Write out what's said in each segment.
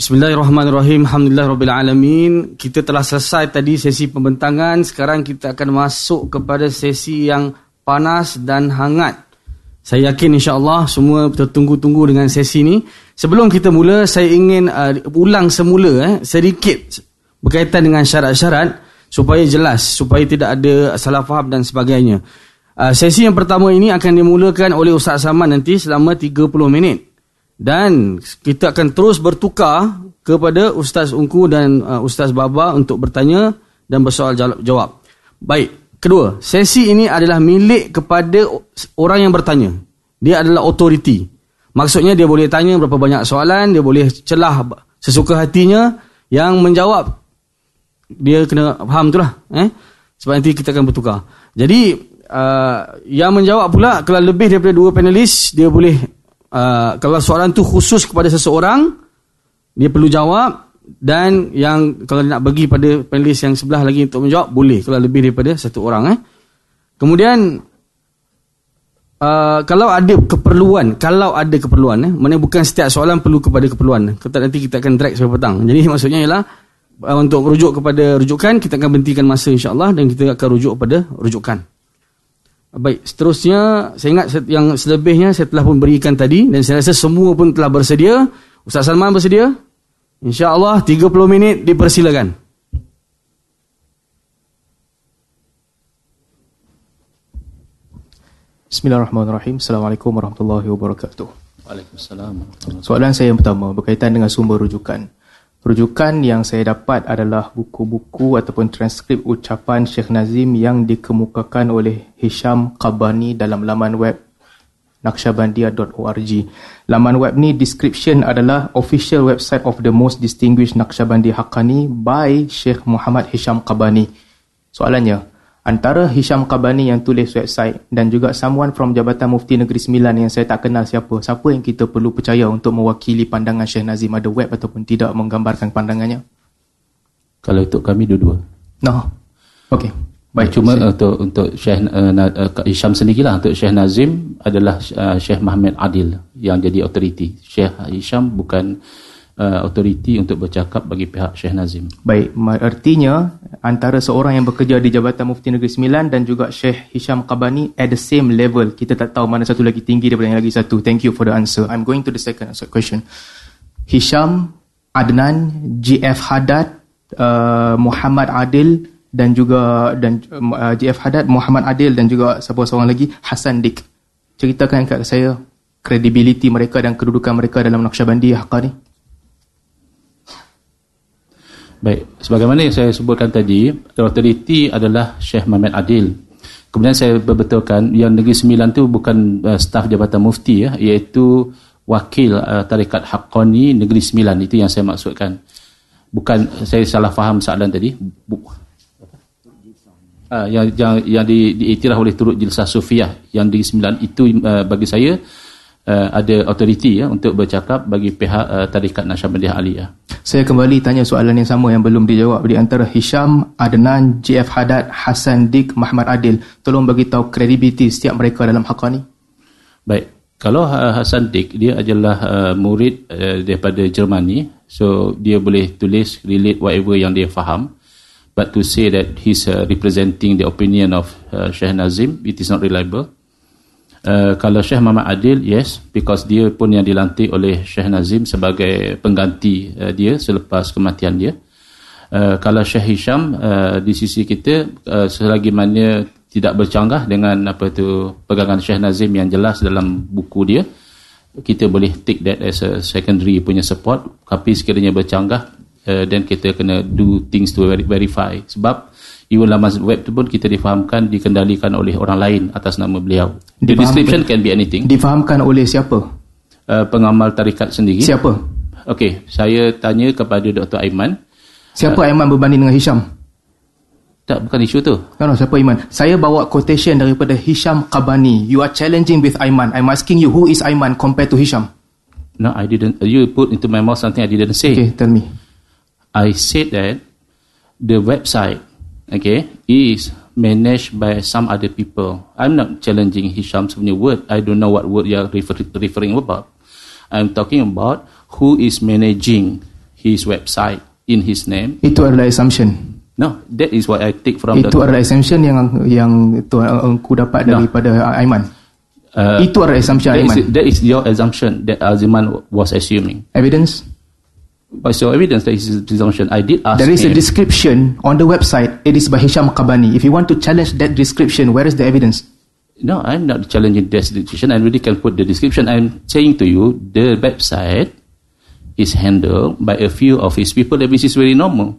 Bismillahirrahmanirrahim. Alhamdulillahirabbil Kita telah selesai tadi sesi pembentangan. Sekarang kita akan masuk kepada sesi yang panas dan hangat. Saya yakin insya-Allah semua tertunggu-tunggu dengan sesi ini. Sebelum kita mula, saya ingin uh, ulang semula eh, sedikit berkaitan dengan syarat-syarat supaya jelas, supaya tidak ada salah faham dan sebagainya. Uh, sesi yang pertama ini akan dimulakan oleh Ustaz Saman nanti selama 30 minit dan kita akan terus bertukar kepada Ustaz Ungku dan uh, Ustaz Baba untuk bertanya dan bersoal jawab. Baik, kedua, sesi ini adalah milik kepada orang yang bertanya. Dia adalah autoriti. Maksudnya dia boleh tanya berapa banyak soalan, dia boleh celah sesuka hatinya yang menjawab dia kena faham tu lah. Eh? Sebab nanti kita akan bertukar. Jadi, uh, yang menjawab pula kalau lebih daripada dua panelis, dia boleh uh, kalau soalan tu khusus kepada seseorang dia perlu jawab dan yang kalau nak bagi pada panelis yang sebelah lagi untuk menjawab boleh kalau lebih daripada satu orang eh. Kemudian uh, kalau ada keperluan kalau ada keperluan eh mana bukan setiap soalan perlu kepada keperluan. Kata nanti kita akan drag sampai petang. Jadi maksudnya ialah uh, untuk rujuk kepada rujukan kita akan berhentikan masa insyaallah dan kita akan rujuk kepada rujukan Baik, seterusnya saya ingat yang selebihnya saya telah pun berikan tadi dan saya rasa semua pun telah bersedia. Ustaz Salman bersedia? InsyaAllah 30 minit dipersilakan. Bismillahirrahmanirrahim. Assalamualaikum warahmatullahi wabarakatuh. Waalaikumsalam. Soalan saya yang pertama berkaitan dengan sumber rujukan. Rujukan yang saya dapat adalah buku-buku ataupun transkrip ucapan Syekh Nazim yang dikemukakan oleh Hisham Qabani dalam laman web naqshbandia.org. Laman web ni description adalah official website of the most distinguished Naqshbandi Haqqani by Syekh Muhammad Hisham Qabani. Soalannya, antara Hisham Qabani yang tulis website dan juga someone from Jabatan Mufti Negeri Sembilan yang saya tak kenal siapa, siapa yang kita perlu percaya untuk mewakili pandangan Syekh Nazim ada web ataupun tidak menggambarkan pandangannya? Kalau untuk kami dua-dua. No. Okey. Baik, cuma saya... untuk untuk Syekh uh, uh, Hisham sendirilah untuk Syekh Nazim adalah uh, Syekh Muhammad Adil yang jadi autoriti. Syekh Hisham bukan uh, autoriti untuk bercakap bagi pihak Syekh Nazim. Baik, artinya antara seorang yang bekerja di Jabatan Mufti Negeri Sembilan dan juga Syekh Hisham Qabani at the same level. Kita tak tahu mana satu lagi tinggi daripada yang lagi satu. Thank you for the answer. I'm going to the second question. Hisham, Adnan, GF Haddad, uh, Muhammad Adil dan juga dan uh, GF Haddad, Muhammad Adil dan juga siapa seorang lagi Hasan Dik. Ceritakan kepada saya kredibiliti mereka dan kedudukan mereka dalam Naqsyabandi Haqqani. Baik, sebagaimana yang saya sebutkan tadi, authority adalah Syekh Muhammad Adil. Kemudian saya berbetulkan yang Negeri Sembilan tu bukan uh, staf Jabatan Mufti ya, iaitu wakil uh, Tarikat Haqqani Negeri Sembilan itu yang saya maksudkan. Bukan saya salah faham soalan tadi. Bu, uh, yang yang yang di, diiktiraf oleh Turut Jilsah Sufiah yang Negeri Sembilan itu uh, bagi saya uh, ada autoriti ya untuk bercakap bagi pihak uh, Tarikat Nasyabandiyah Aliyah. Saya kembali tanya soalan yang sama yang belum dijawab di antara Hisham, Adnan, JF Haddad, Hassan Dik, Muhammad Adil. Tolong bagi tahu kredibiliti setiap mereka dalam Haqqani. Baik. Kalau uh, Hassan Dik dia adalah uh, murid uh, daripada Germany, so dia boleh tulis relate whatever yang dia faham. But to say that he's uh, representing the opinion of uh, Syekh Nazim, it is not reliable. Uh, kalau Syekh Muhammad Adil, yes, because dia pun yang dilantik oleh Syekh Nazim sebagai pengganti uh, dia selepas kematian dia. Uh, kalau Syekh Hisham uh, di sisi kita uh, selagi mana tidak bercanggah dengan apa tu pegangan Syekh Nazim yang jelas dalam buku dia, kita boleh take that as a secondary punya support. Tapi sekiranya bercanggah, uh, then kita kena do things to verify. Sebab even laman web tu pun kita difahamkan dikendalikan oleh orang lain atas nama beliau. The description can be anything. Difahamkan oleh siapa? Uh, pengamal tarikat sendiri. Siapa? Okey, saya tanya kepada Dr. Aiman. Siapa uh, Aiman berbanding dengan Hisham? Tak, bukan isu tu. No, no, siapa Aiman? Saya bawa quotation daripada Hisham Qabani. You are challenging with Aiman. I'm asking you, who is Aiman compared to Hisham? No, I didn't. You put into my mouth something I didn't say. Okay, tell me. I said that the website okay, is managed by some other people. I'm not challenging Hisham's new word. I don't know what word you're refer referring about. I'm talking about who is managing his website in his name. Itu adalah assumption. No, that is what I take from Itu the adalah assumption yang yang tuan engku dapat No. daripada Aiman. uh, Itu adalah assumption that is, Aiman. that is your assumption that Aziman was assuming. Evidence? But so evidence that is his assumption. I did ask There is a him. description on the website. It is by Hisham Qabani. If you want to challenge that description, where is the evidence? No, I'm not challenging that description. I really can put the description. I'm saying to you, the website is handled by a few of his people, which is very normal.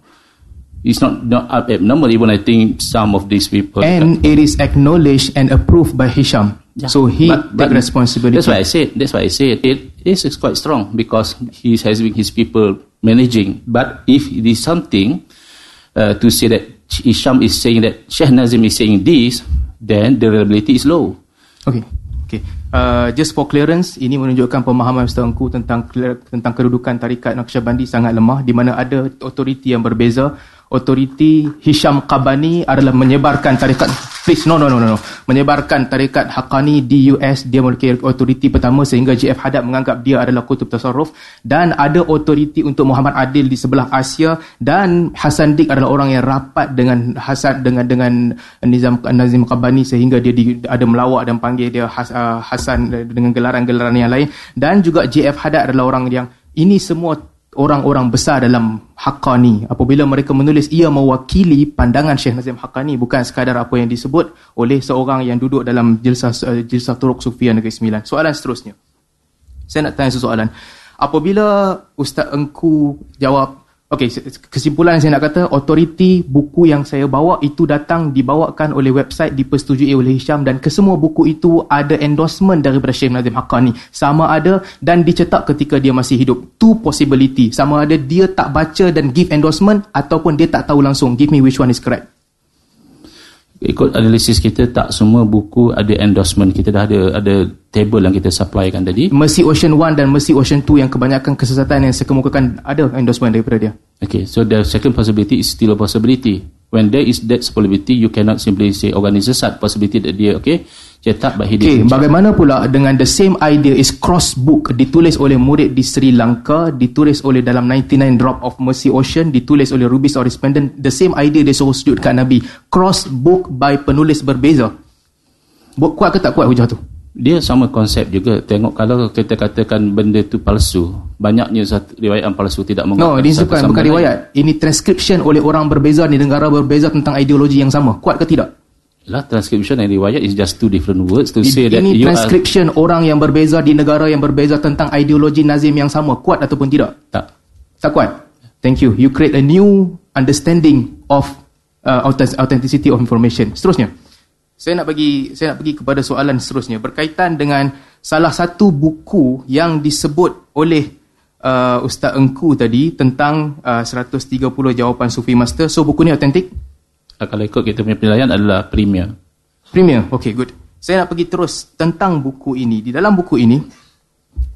It's not not abnormal. Even I think some of these people. And it is acknowledged and approved by Hisham. Yeah. So he But- take but responsibility. That's why I said. That's why I said it is quite strong because he has been his people managing. But if it is something uh, to say that Isham is saying that Sheikh Nazim is saying this, then the reliability is low. Okay. Okay. Uh, just for clearance, ini menunjukkan pemahaman Ustaz Engku tentang tentang kedudukan tarikat Naqsyabandi sangat lemah di mana ada otoriti yang berbeza. Otoriti Hisham Qabani adalah menyebarkan tarikat please no no no no no. Menyebarkan tarikat Haqqani di US dia memiliki otoriti pertama sehingga GF Hadad menganggap dia adalah kutub tasarruf. Dan ada otoriti untuk Muhammad Adil di sebelah Asia. Dan Hasan Dik adalah orang yang rapat dengan Hasan dengan dengan Nizam Nazim Qabani sehingga dia di, ada melawak dan panggil dia Has, uh, Hasan dengan gelaran-gelaran yang lain. Dan juga JF Hadad adalah orang yang ini semua orang-orang besar dalam Haqqani. Apabila mereka menulis ia mewakili pandangan Syekh Nazim Haqqani bukan sekadar apa yang disebut oleh seorang yang duduk dalam jilsah uh, jilsah Turuk Sufia Negeri Sembilan. Soalan seterusnya. Saya nak tanya soalan apabila Ustaz Engku jawab Okey, se- kesimpulan yang saya nak kata, otoriti buku yang saya bawa itu datang dibawakan oleh website dipersetujui oleh Hisham dan kesemua buku itu ada endorsement daripada Syekh Nazim Haqqani. Sama ada dan dicetak ketika dia masih hidup. Two possibility. Sama ada dia tak baca dan give endorsement ataupun dia tak tahu langsung. Give me which one is correct. Ikut analisis kita tak semua buku ada endorsement. Kita dah ada ada table yang kita supplykan tadi. Mercy Ocean 1 dan Mercy Ocean 2 yang kebanyakan kesesatan yang saya kemukakan ada endorsement daripada dia. Okay, so the second possibility is still a possibility. When there is that possibility, you cannot simply say organ is sesat. Possibility that dia, okay, cetak but he Okay, bagaimana pula dengan the same idea is cross book ditulis oleh murid di Sri Lanka, ditulis oleh dalam 99 Drop of Mercy Ocean, ditulis oleh Rubis or Resplendent, the same idea dia suruh sujud kat Nabi. Cross book by penulis berbeza. Bu- Kuat ke tak kuat hujah tu? Dia sama konsep juga. Tengok kalau kita katakan benda tu palsu, banyaknya satu riwayat yang palsu tidak No, mengatakan ini satu bukan, bukan lain. riwayat. Ini transcription oleh orang berbeza di negara berbeza tentang ideologi yang sama. Kuat ke tidak? Lah transcription and riwayat is just two different words to say that Ini you are transcription orang yang berbeza di negara yang berbeza tentang ideologi Nazim yang sama. Kuat ataupun tidak? tak. Tak kuat. Thank you. You create a new understanding of uh, authentic- authenticity of information. Seterusnya. Saya nak bagi saya nak pergi kepada soalan seterusnya berkaitan dengan salah satu buku yang disebut oleh uh, Ustaz Engku tadi tentang uh, 130 jawapan Sufi Master. So buku ni autentik? Ah, Kalau ikut kita punya penilaian adalah premier. Premier. Okay, good. Saya nak pergi terus tentang buku ini. Di dalam buku ini,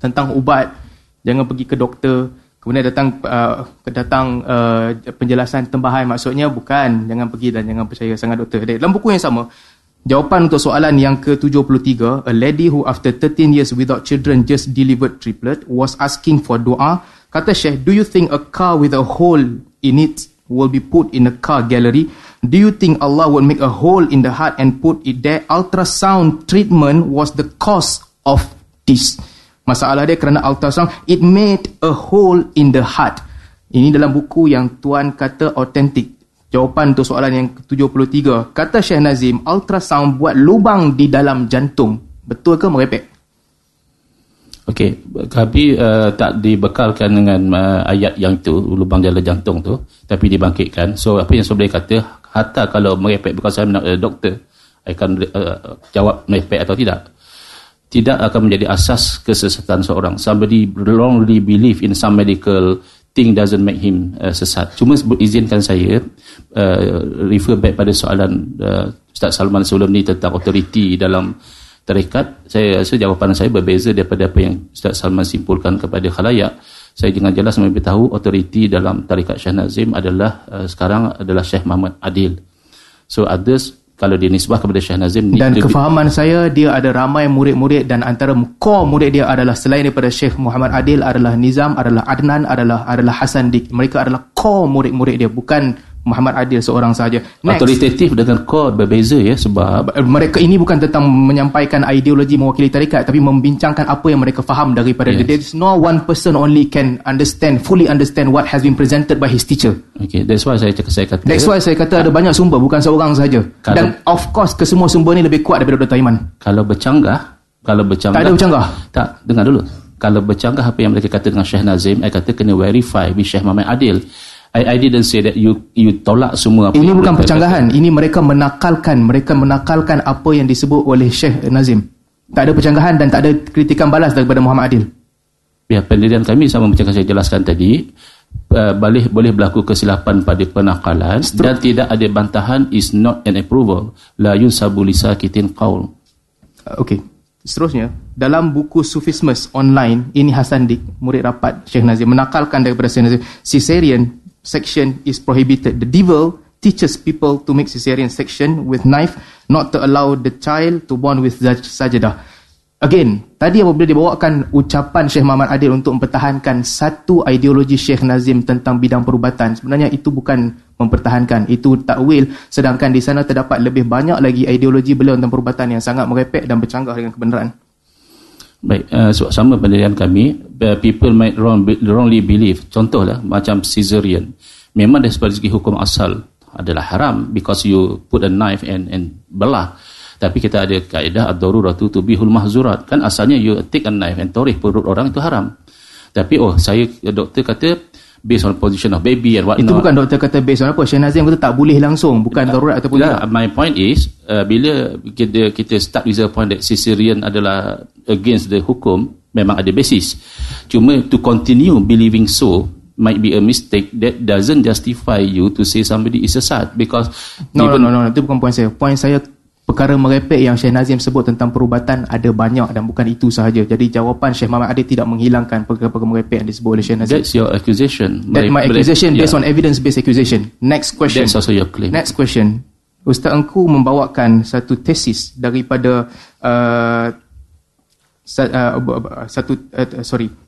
tentang ubat, jangan pergi ke doktor, kemudian datang uh, datang uh, penjelasan tambahan maksudnya bukan, jangan pergi dan jangan percaya sangat doktor. Dalam buku yang sama, jawapan untuk soalan yang ke-73, a lady who after 13 years without children just delivered triplet was asking for doa. Kata Syekh, do you think a car with a hole in it will be put in a car gallery? Do you think Allah would make a hole in the heart and put it there? Ultrasound treatment was the cause of this. Masalah dia kerana ultrasound, it made a hole in the heart. Ini dalam buku yang tuan kata authentic. Jawapan untuk soalan yang ke-73. Kata Syekh Nazim, ultrasound buat lubang di dalam jantung. Betul ke merepek? Okey, kami uh, tak dibekalkan dengan uh, ayat yang tu, lubang dalam jantung tu, tapi dibangkitkan. So, apa yang saya boleh kata, hatta kalau merepek, bukan saya uh, doktor, akan uh, jawab merepek atau tidak. Tidak akan menjadi asas kesesatan seorang. Somebody wrongly believe in some medical thing doesn't make him uh, sesat. Cuma izinkan saya uh, refer back pada soalan uh, Ustaz Salman sebelum ni tentang otoriti dalam tarekat, saya rasa jawapan saya berbeza daripada apa yang Ustaz Salman simpulkan kepada khalayak. Saya dengan jelas memberitahu otoriti dalam tarekat Syekh Nazim adalah uh, sekarang adalah Syekh Muhammad Adil. So others kalau dia nisbah kepada Syekh Nazim Dan kefahaman saya dia ada ramai murid-murid dan antara core murid dia adalah selain daripada Syekh Muhammad Adil adalah Nizam, adalah Adnan, adalah adalah Hasan Dik. Mereka adalah core murid-murid dia bukan Muhammad Adil seorang sahaja. Next. autoritatif dengan core berbeza ya sebab mereka ini bukan tentang menyampaikan ideologi mewakili tarikat tapi membincangkan apa yang mereka faham daripada Yes. yes. there is no one person only can understand fully understand what has been presented by his teacher okay that's why saya cakap saya kata that's why saya kata ada banyak sumber bukan seorang saja Kalau- dan of course kesemua sumber ni lebih kuat daripada Dr. Iman kalau bercanggah kalau bercanggah Tak ada bercanggah? tak dengar dulu kalau bercanggah apa yang mereka kata dengan Syekh Nazim I kata kena verify with Syekh Muhammad Adil I, I didn't say that you you tolak semua apa ini bukan mereka percanggahan ini mereka menakalkan mereka menakalkan apa yang disebut oleh Syekh Nazim tak ada percanggahan dan tak ada kritikan balas daripada Muhammad Adil Ya, pendirian kami sama macam yang saya jelaskan tadi, uh, boleh boleh berlaku kesilapan pada penakalan dan tidak ada bantahan is not an approval. La yusabu lisakitin qaul. Uh, Okey. Seterusnya, dalam buku Sufismus online, ini Hasan Dik, murid rapat Syekh Nazim, menakalkan daripada Syekh Nazim, Caesarean section is prohibited. The devil teaches people to make Caesarean section with knife, not to allow the child to born with sajadah. Again, tadi apabila dibawakan ucapan Syekh Muhammad Adil untuk mempertahankan satu ideologi Syekh Nazim tentang bidang perubatan, sebenarnya itu bukan mempertahankan, itu takwil, sedangkan di sana terdapat lebih banyak lagi ideologi beliau tentang perubatan yang sangat merepek dan bercanggah dengan kebenaran. Baik, uh, sama pendirian kami, people might wrong, wrongly believe. Contohlah macam Caesarean. Memang dari segi hukum asal adalah haram because you put a knife and and belah. Tapi kita ada kaedah ad-daruratu tubihul mahzurat. Kan asalnya you take a knife and torih perut orang itu haram. Tapi oh saya doktor kata based on position of baby and what Itu bukan doktor kata based on apa. Syekh Nazim kata tak boleh langsung. Bukan darurat ataupun Yeah, tak. my point is uh, bila kita kita start with the point that Caesarean adalah against the hukum memang ada basis. Cuma to continue believing so might be a mistake that doesn't justify you to say somebody is sesat because No, no, even no, no, no. Itu bukan poin saya. Poin saya perkara merepek yang Syekh Nazim sebut tentang perubatan ada banyak dan bukan itu sahaja. Jadi jawapan Syekh Muhammad Adil tidak menghilangkan perkara-perkara merepek yang disebut oleh Syekh Nazim. that's your accusation. That my accusation yeah. based on evidence-based accusation. Next question. That's also your claim. Next question. Ustaz Engku membawakan satu tesis daripada uh, uh, b- satu uh, sorry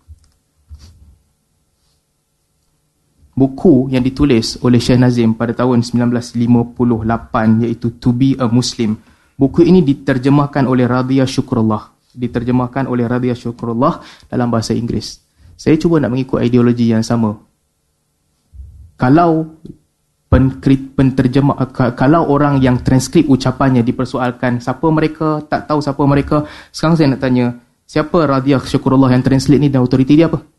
buku yang ditulis oleh Syekh Nazim pada tahun 1958 iaitu To Be a Muslim. Buku ini diterjemahkan oleh Radhiya Syukrullah. Diterjemahkan oleh Radhiya Syukrullah dalam bahasa Inggeris. Saya cuba nak mengikut ideologi yang sama. Kalau penkrit, penterjemah ka- kalau orang yang transkrip ucapannya dipersoalkan siapa mereka, tak tahu siapa mereka, sekarang saya nak tanya, siapa Radhiya Syukrullah yang translate ni dan autoriti dia apa?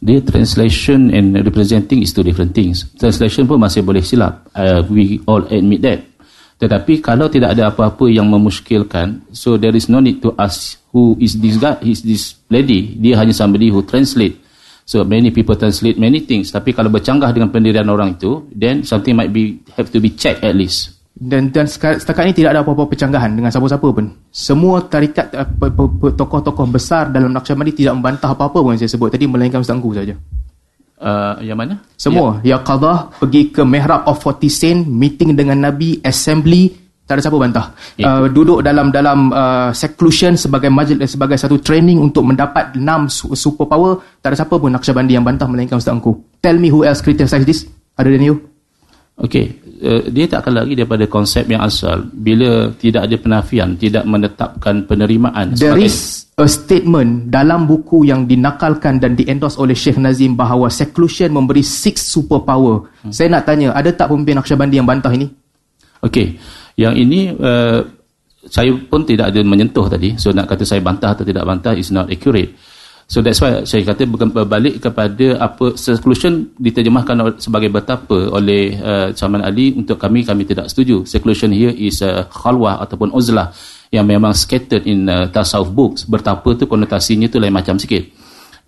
Dia translation and representing is two different things. Translation pun masih boleh silap. Uh, we all admit that. Tetapi kalau tidak ada apa-apa yang memuskilkan, so there is no need to ask who is this guy, is this lady. Dia hanya somebody who translate. So many people translate many things. Tapi kalau bercanggah dengan pendirian orang itu, then something might be have to be checked at least. Dan dan setakat ini tidak ada apa-apa percanggahan dengan siapa-siapa pun. Semua tarikat eh, tokoh-tokoh besar dalam Naqsyabandi tidak membantah apa-apa pun yang saya sebut tadi melainkan Ustaz Angku saja. Uh, yang mana? Semua ya qadah pergi ke mihrab of 40 sen meeting dengan nabi assembly tak ada siapa bantah. Ya. Uh, duduk dalam dalam uh, seclusion sebagai majlis sebagai satu training untuk mendapat 6 su- superpower tak ada siapa pun Naqsyabandi yang bantah melainkan Ustaz Angku. Tell me who else criticize this other than you? Okey, uh, dia tak akan lari daripada konsep yang asal. Bila tidak ada penafian, tidak menetapkan penerimaan. There sebagai- is a statement dalam buku yang dinakalkan dan diendos oleh Sheikh Nazim bahawa seclusion memberi six superpower. Hmm. Saya nak tanya, ada tak pemimpin Naqsyabandi yang bantah ini? Okey, yang ini uh, saya pun tidak ada menyentuh tadi. So nak kata saya bantah atau tidak bantah is not accurate. So that's why saya kata berbalik kepada apa seclusion diterjemahkan sebagai betapa oleh uh, Salman Ali untuk kami kami tidak setuju. Seclusion here is uh, khalwah ataupun uzlah yang memang scattered in uh, tasawuf books. Bertapa tu konotasinya tu lain macam sikit.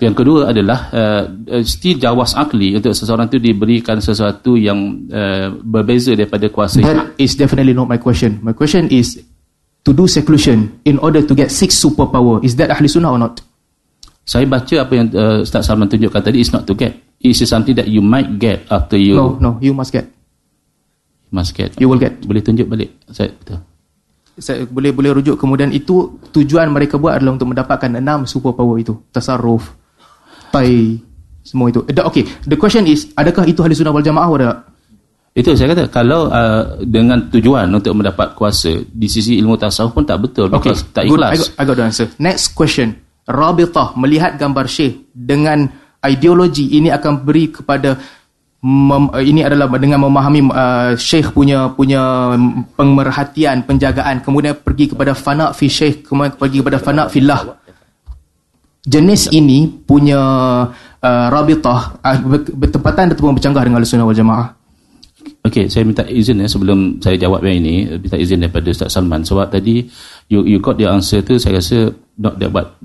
Yang kedua adalah uh, uh, still jawas akli untuk seseorang tu diberikan sesuatu yang uh, berbeza daripada kuasa That is definitely not my question. My question is to do seclusion in order to get six superpower. Is that ahli sunnah or not? Saya baca apa yang uh, Ustaz Salman tunjukkan tadi is not to get. It is something that you might get after you No, no, you must get. Must get. You will get. Boleh tunjuk balik. Saya betul. Saya boleh boleh rujuk kemudian itu tujuan mereka buat adalah untuk mendapatkan enam superpower itu. Tasarruf, tai, semua itu. Okay, the question is, adakah itu ahli sunnah wal jamaah atau tidak? Itu saya kata kalau uh, dengan tujuan untuk mendapat kuasa di sisi ilmu tasawuf pun tak betul Okay, tak good. I ikhlas. got, I got the answer. Next question. Rabitah melihat gambar Syekh dengan ideologi ini akan beri kepada mem, uh, ini adalah dengan memahami uh, Syekh punya punya pemerhatian, penjagaan, kemudian pergi kepada fana fi Syekh, kemudian pergi kepada fana fillah. Jenis ini punya uh, rabitah uh, ber- bertepatan ataupun bercanggah dengan Ahlussunnah wal Jamaah. Okey, saya minta izin ya sebelum saya jawab yang ini, minta izin daripada Ustaz Salman sebab tadi you you got the answer tu saya rasa not that but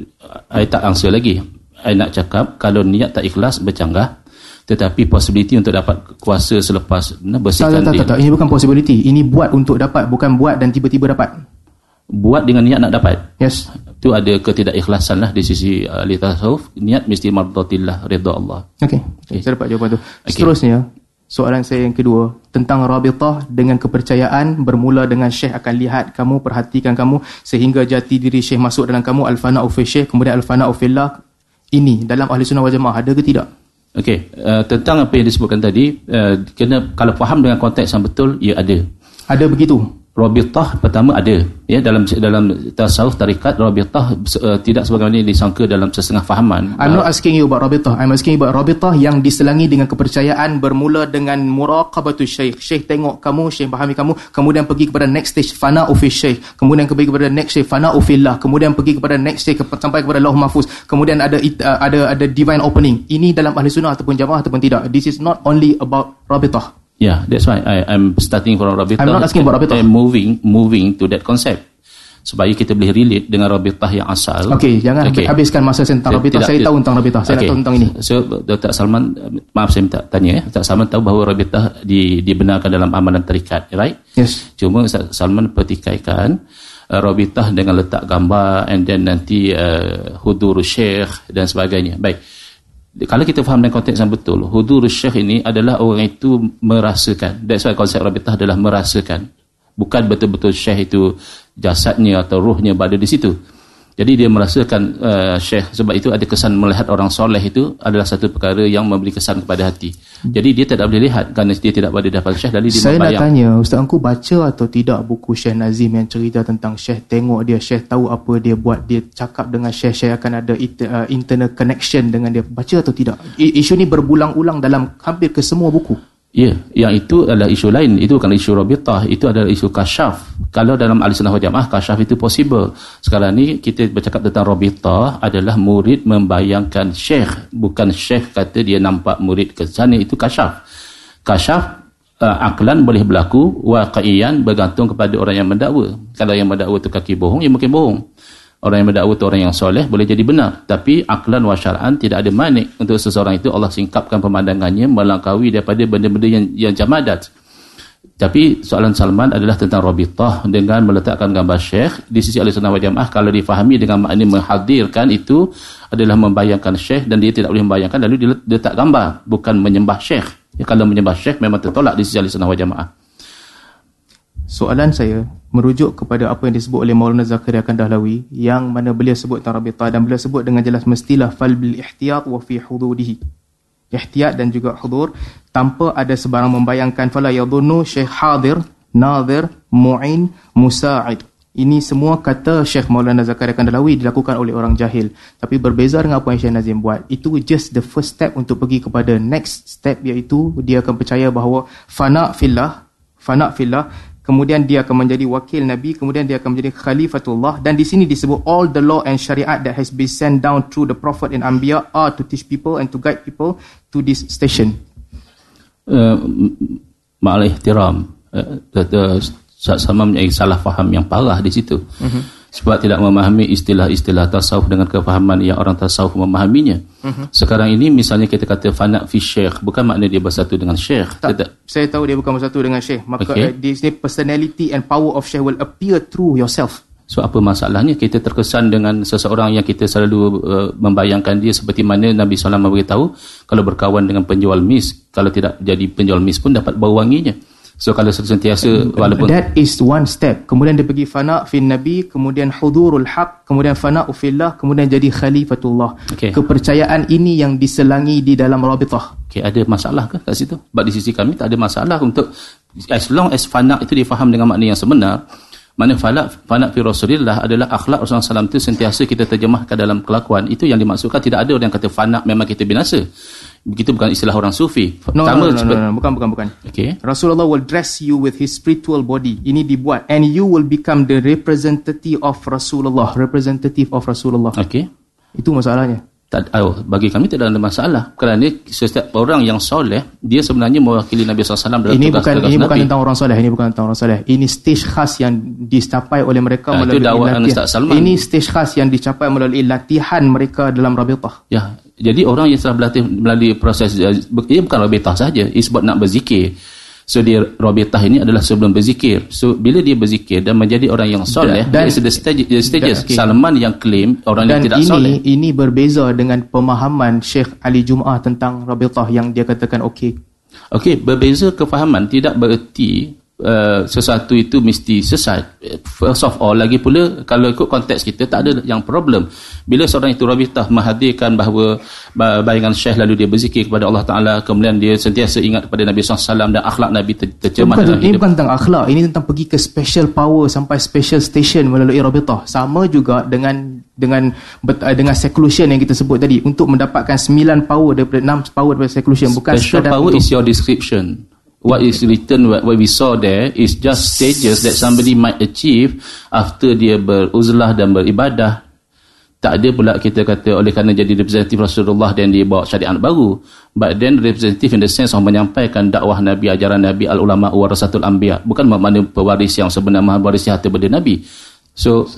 I tak answer lagi. I nak cakap kalau niat tak ikhlas bercanggah tetapi possibility untuk dapat kuasa selepas Tak, nah, tak, bersihkan tak, dia tak, tak, ini bukan possibility. Ini buat untuk dapat, bukan buat dan tiba-tiba dapat. buat dengan niat nak dapat. Yes. Tu ada ketidakikhlasan lah di sisi uh, tasawuf. Niat mesti mardatillah, redha Allah. Okey, okay. saya dapat jawapan tu. Seterusnya, soalan saya yang kedua tentang rabitah dengan kepercayaan bermula dengan Syekh akan lihat kamu, perhatikan kamu sehingga jati diri Syekh masuk dalam kamu al-fana'u fi Syekh, kemudian al-fana'u fillah. Ini dalam ahli sunnah wal jamaah ada ke tidak? Okey, uh, tentang apa yang disebutkan tadi, uh, kena kalau faham dengan konteks yang betul, ya ada. Ada begitu. Rabitah pertama ada ya dalam dalam tasawuf tarikat rabitah uh, tidak sebagaimana disangka dalam setengah fahaman I'm not asking you about rabitah. I'm asking you about rabitah yang diselangi dengan kepercayaan bermula dengan muraqabatu syekh. Syekh tengok kamu, syekh fahami kamu, kemudian pergi kepada next stage fana'u fi syekh. Kemudian pergi kepada next stage fana'u fillah. Kemudian pergi kepada next stage sampai kepada lauh mahfuz. Kemudian ada uh, ada ada divine opening. Ini dalam ahli sunnah ataupun jamaah ataupun tidak. This is not only about rabitah. Yeah, that's why I, I'm starting from Rabitah. I'm not asking about Rabitah. I'm moving, moving to that concept. Supaya kita boleh relate dengan Rabitah yang asal. Okey, jangan Okey. habiskan masa saya tentang rabitah. Saya tahu tentang rabitah. Saya Okey. tahu tentang ini. So, Dr. Salman, maaf saya minta tanya ya. Dr. Salman tahu bahawa Rabitah di, dibenarkan dalam amalan tarikat, right? Yes. Cuma Ustaz Salman pertikaikan uh, Rabitah dengan letak gambar and then nanti uh, hudur syekh dan sebagainya. Baik. Kalau kita faham dengan konteks yang betul, hudur syekh ini adalah orang itu merasakan. That's why konsep Rabitah adalah merasakan. Bukan betul-betul syekh itu jasadnya atau ruhnya berada di situ. Jadi dia merasakan uh, syekh sebab itu ada kesan melihat orang soleh itu adalah satu perkara yang memberi kesan kepada hati. Jadi dia tidak boleh lihat kerana dia tidak berada di hadapan syekh lalu dia Saya nak tanya, Ustaz Angku baca atau tidak buku Syekh Nazim yang cerita tentang Syekh tengok dia, Syekh tahu apa dia buat, dia cakap dengan Syekh, Syekh akan ada it, uh, internal connection dengan dia. Baca atau tidak? I, isu ni berulang-ulang dalam hampir ke semua buku. Ya, yang itu adalah isu lain. Itu bukan isu Rabitah. Itu adalah isu kasyaf. Kalau dalam Al-Sunnah wal Jamaah, kasyaf itu possible. Sekarang ni kita bercakap tentang Rabitah adalah murid membayangkan syekh. Bukan syekh kata dia nampak murid ke sana. Itu kasyaf. Kasyaf uh, aklan boleh berlaku. Waqiyan bergantung kepada orang yang mendakwa. Kalau yang mendakwa itu kaki bohong, ya mungkin bohong. Orang yang mendakwa itu orang yang soleh boleh jadi benar. Tapi aklan wa syara'an tidak ada manik untuk seseorang itu Allah singkapkan pemandangannya melangkaui daripada benda-benda yang, yang jamadat. Tapi soalan Salman adalah tentang Rabitah dengan meletakkan gambar syekh di sisi Ahli Sunnah wal Jamaah kalau difahami dengan makna menghadirkan itu adalah membayangkan syekh dan dia tidak boleh membayangkan lalu dia letak gambar bukan menyembah syekh. Ya, kalau menyembah syekh memang tertolak di sisi Ahli Sunnah wal Jamaah. Soalan saya merujuk kepada apa yang disebut oleh Maulana Zakaria Kandahlawi yang mana beliau sebut tentang rabitah dan beliau sebut dengan jelas mestilah fal bil ihtiyat wa fi hududihi. Ihtiyat dan juga hudur tanpa ada sebarang membayangkan fala yadhunnu syekh hadir, nadir, mu'in, musa'id. Ini semua kata Syekh Maulana Zakaria Kandahlawi dilakukan oleh orang jahil. Tapi berbeza dengan apa yang Syekh Nazim buat. Itu just the first step untuk pergi kepada next step iaitu dia akan percaya bahawa fana fillah, fana fillah kemudian dia akan menjadi wakil nabi kemudian dia akan menjadi khalifatullah. Dan di sini disebut all the law and syariat that has been sent down through the prophet and anbiya are to teach people and to guide people to this station. Uh, ma'al ihtiram. Uh, Salman mempunyai salah faham yang parah di situ. Uh-huh. Sebab tidak memahami istilah-istilah tasawuf dengan kefahaman yang orang tasawuf memahaminya uh-huh. sekarang ini misalnya kita kata fanak fi syekh bukan makna dia bersatu dengan syekh tak, Tidak. saya tahu dia bukan bersatu dengan syekh maka Okay. okay. di sini personality and power of syekh will appear through yourself So apa masalahnya kita terkesan dengan seseorang yang kita selalu uh, membayangkan dia seperti mana Nabi SAW memberitahu kalau berkawan dengan penjual mis kalau tidak jadi penjual mis pun dapat bau wanginya. So kalau sentiasa walaupun That is one step. Kemudian dia pergi fana fi nabi, kemudian hudurul haq, kemudian fana fillah, kemudian jadi khalifatullah. Okey. Kepercayaan ini yang diselangi di dalam rabitah. okay, ada masalah ke kat situ? Sebab di sisi kami tak ada masalah untuk as long as fana itu difaham dengan makna yang sebenar. Mana fana, fana fi Rasulillah adalah akhlak Rasulullah SAW itu sentiasa kita terjemahkan dalam kelakuan. Itu yang dimaksudkan. Tidak ada orang yang kata fana memang kita binasa. Begitu bukan istilah orang sufi. No, Pertama, no, no, no, no, no, bukan, bukan, bukan. Okay. Rasulullah will dress you with his spiritual body. Ini dibuat. And you will become the representative of Rasulullah. Representative of Rasulullah. Okay. Itu masalahnya. Tak, oh, bagi kami tidak ada masalah kerana setiap orang yang soleh dia sebenarnya mewakili Nabi SAW dalam ini tugas bukan tugas ini Nabi. bukan tentang orang soleh ini bukan tentang orang soleh ini stage khas yang dicapai oleh mereka Ah, itu melalui dakwah latihan Salman. ini stage khas yang dicapai melalui latihan mereka dalam rabitah Ya, jadi orang yang telah berlatih melalui proses uh, ia bukan rabitah saja, ia sebab nak berzikir. So dia rabitah ini adalah sebelum berzikir. So bila dia berzikir dan menjadi orang yang soleh, Dan- dan, stage, stages. dan- okay. Salman yang claim orang dan yang tidak ini soleh. ini berbeza dengan pemahaman Syekh Ali Jum'ah tentang rabitah yang dia katakan okey Okey, berbeza kefahaman tidak bererti uh, sesuatu itu mesti sesat. First of all, lagi pula kalau ikut konteks kita tak ada yang problem. Bila seorang itu rabitah menghadirkan bahawa ba- bayangan syekh lalu dia berzikir kepada Allah Taala, kemudian dia sentiasa ingat kepada Nabi SAW dan akhlak Nabi ter- bukan, dalam ini hidup. bukan tentang akhlak ini tentang pergi ke special power sampai special station melalui rabitah sama juga dengan dengan uh, dengan seclusion yang kita sebut tadi untuk mendapatkan 9 power daripada 6 power daripada seclusion bukan Special power untuk is your description. What is written, what, we saw there is just stages that somebody might achieve after dia beruzlah dan beribadah. Tak ada pula kita kata oleh kerana jadi representative Rasulullah dan dia bawa syariat baru. But then representative in the sense of menyampaikan dakwah Nabi, ajaran Nabi, al-ulama warasatul anbiya. Bukan makna pewaris yang sebenar mewarisi harta benda Nabi. So,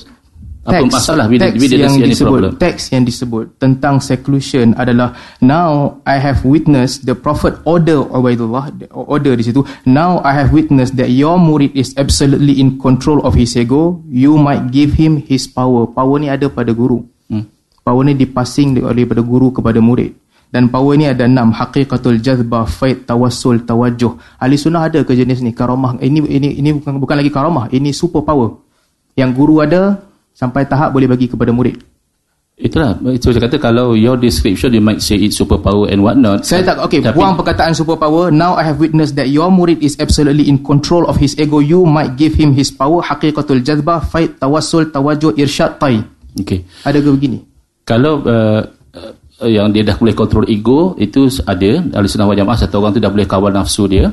apa teks, masalah teks with yang disebut. problem? teks yang disebut tentang seclusion adalah now I have witnessed the prophet order Ubaidullah order di situ now I have witnessed that your murid is absolutely in control of his ego. You might give him his power. Power ni ada pada guru. Hmm. power ni dipasing daripada guru kepada murid. Dan power ni ada enam. Haqiqatul jazbah faid tawassul tawajuh ahli sunnah ada ke jenis ni? Karamah. Ini ini ini bukan bukan lagi karamah. Ini super power yang guru ada sampai tahap boleh bagi kepada murid. Itulah, itu saya kata kalau your description you might say it's superpower and what not. saya tak okay buang perkataan super power now I have witnessed that your murid is absolutely in control of his ego. You might give him his power. Haqiqatul jazbah faid tawassul tawajuh irsyad tai. Okay. ada ke begini? Kalau uh, uh, yang dia dah boleh kontrol ego itu ada. Ahli sunnah wal jamaah satu orang tu dah boleh kawal nafsu dia.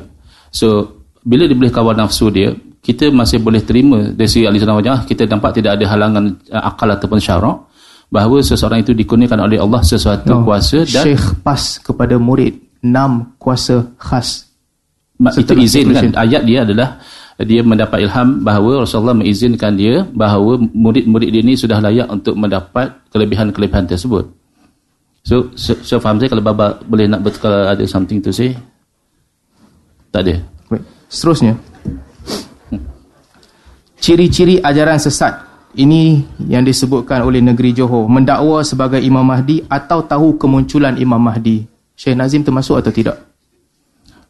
So bila dia boleh kawal nafsu dia, kita masih boleh terima dari segi ahli sunnah wal kita nampak tidak ada halangan uh, akal ataupun syarak bahawa seseorang itu dikurniakan oleh Allah sesuatu No. kuasa dan Syekh pas kepada murid enam kuasa khas Ma- itu izin kan ayat dia adalah dia mendapat ilham bahawa Rasulullah mengizinkan dia bahawa murid-murid dia ni sudah layak untuk mendapat kelebihan-kelebihan tersebut so so, so faham saya kalau baba boleh nak betul kalau ada something to say tak ada Baik. Seterusnya. Ciri-ciri ajaran sesat. Ini yang disebutkan oleh negeri Johor. Mendakwa sebagai Imam Mahdi atau tahu kemunculan Imam Mahdi. Syekh Nazim termasuk atau tidak?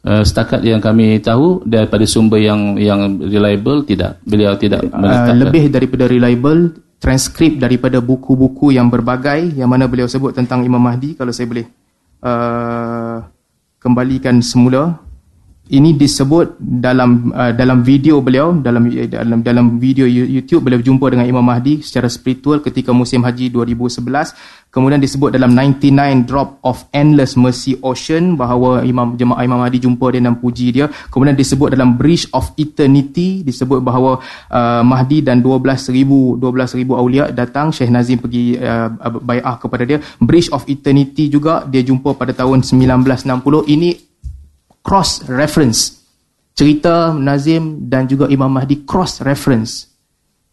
uh, setakat yang kami tahu daripada sumber yang yang reliable tidak beliau tidak Uh, lebih daripada reliable, transkrip daripada buku-buku yang berbagai yang mana beliau sebut tentang Imam Mahdi. Kalau saya boleh uh, kembalikan semula. Ini disebut dalam uh, dalam video beliau dalam dalam dalam video YouTube beliau jumpa dengan Imam Mahdi secara spiritual ketika musim haji 2011 kemudian disebut dalam 99 drop of endless mercy ocean bahawa Imam jemaah Imam Mahdi jumpa dia dan puji dia. Kemudian disebut dalam bridge of eternity disebut bahawa uh, Mahdi dan 12000 12000 aulia datang. Syekh Nazim pergi uh, bai'ah kepada dia. Bridge of eternity juga dia jumpa pada tahun 1960 ini cross reference cerita Nazim dan juga Imam Mahdi cross reference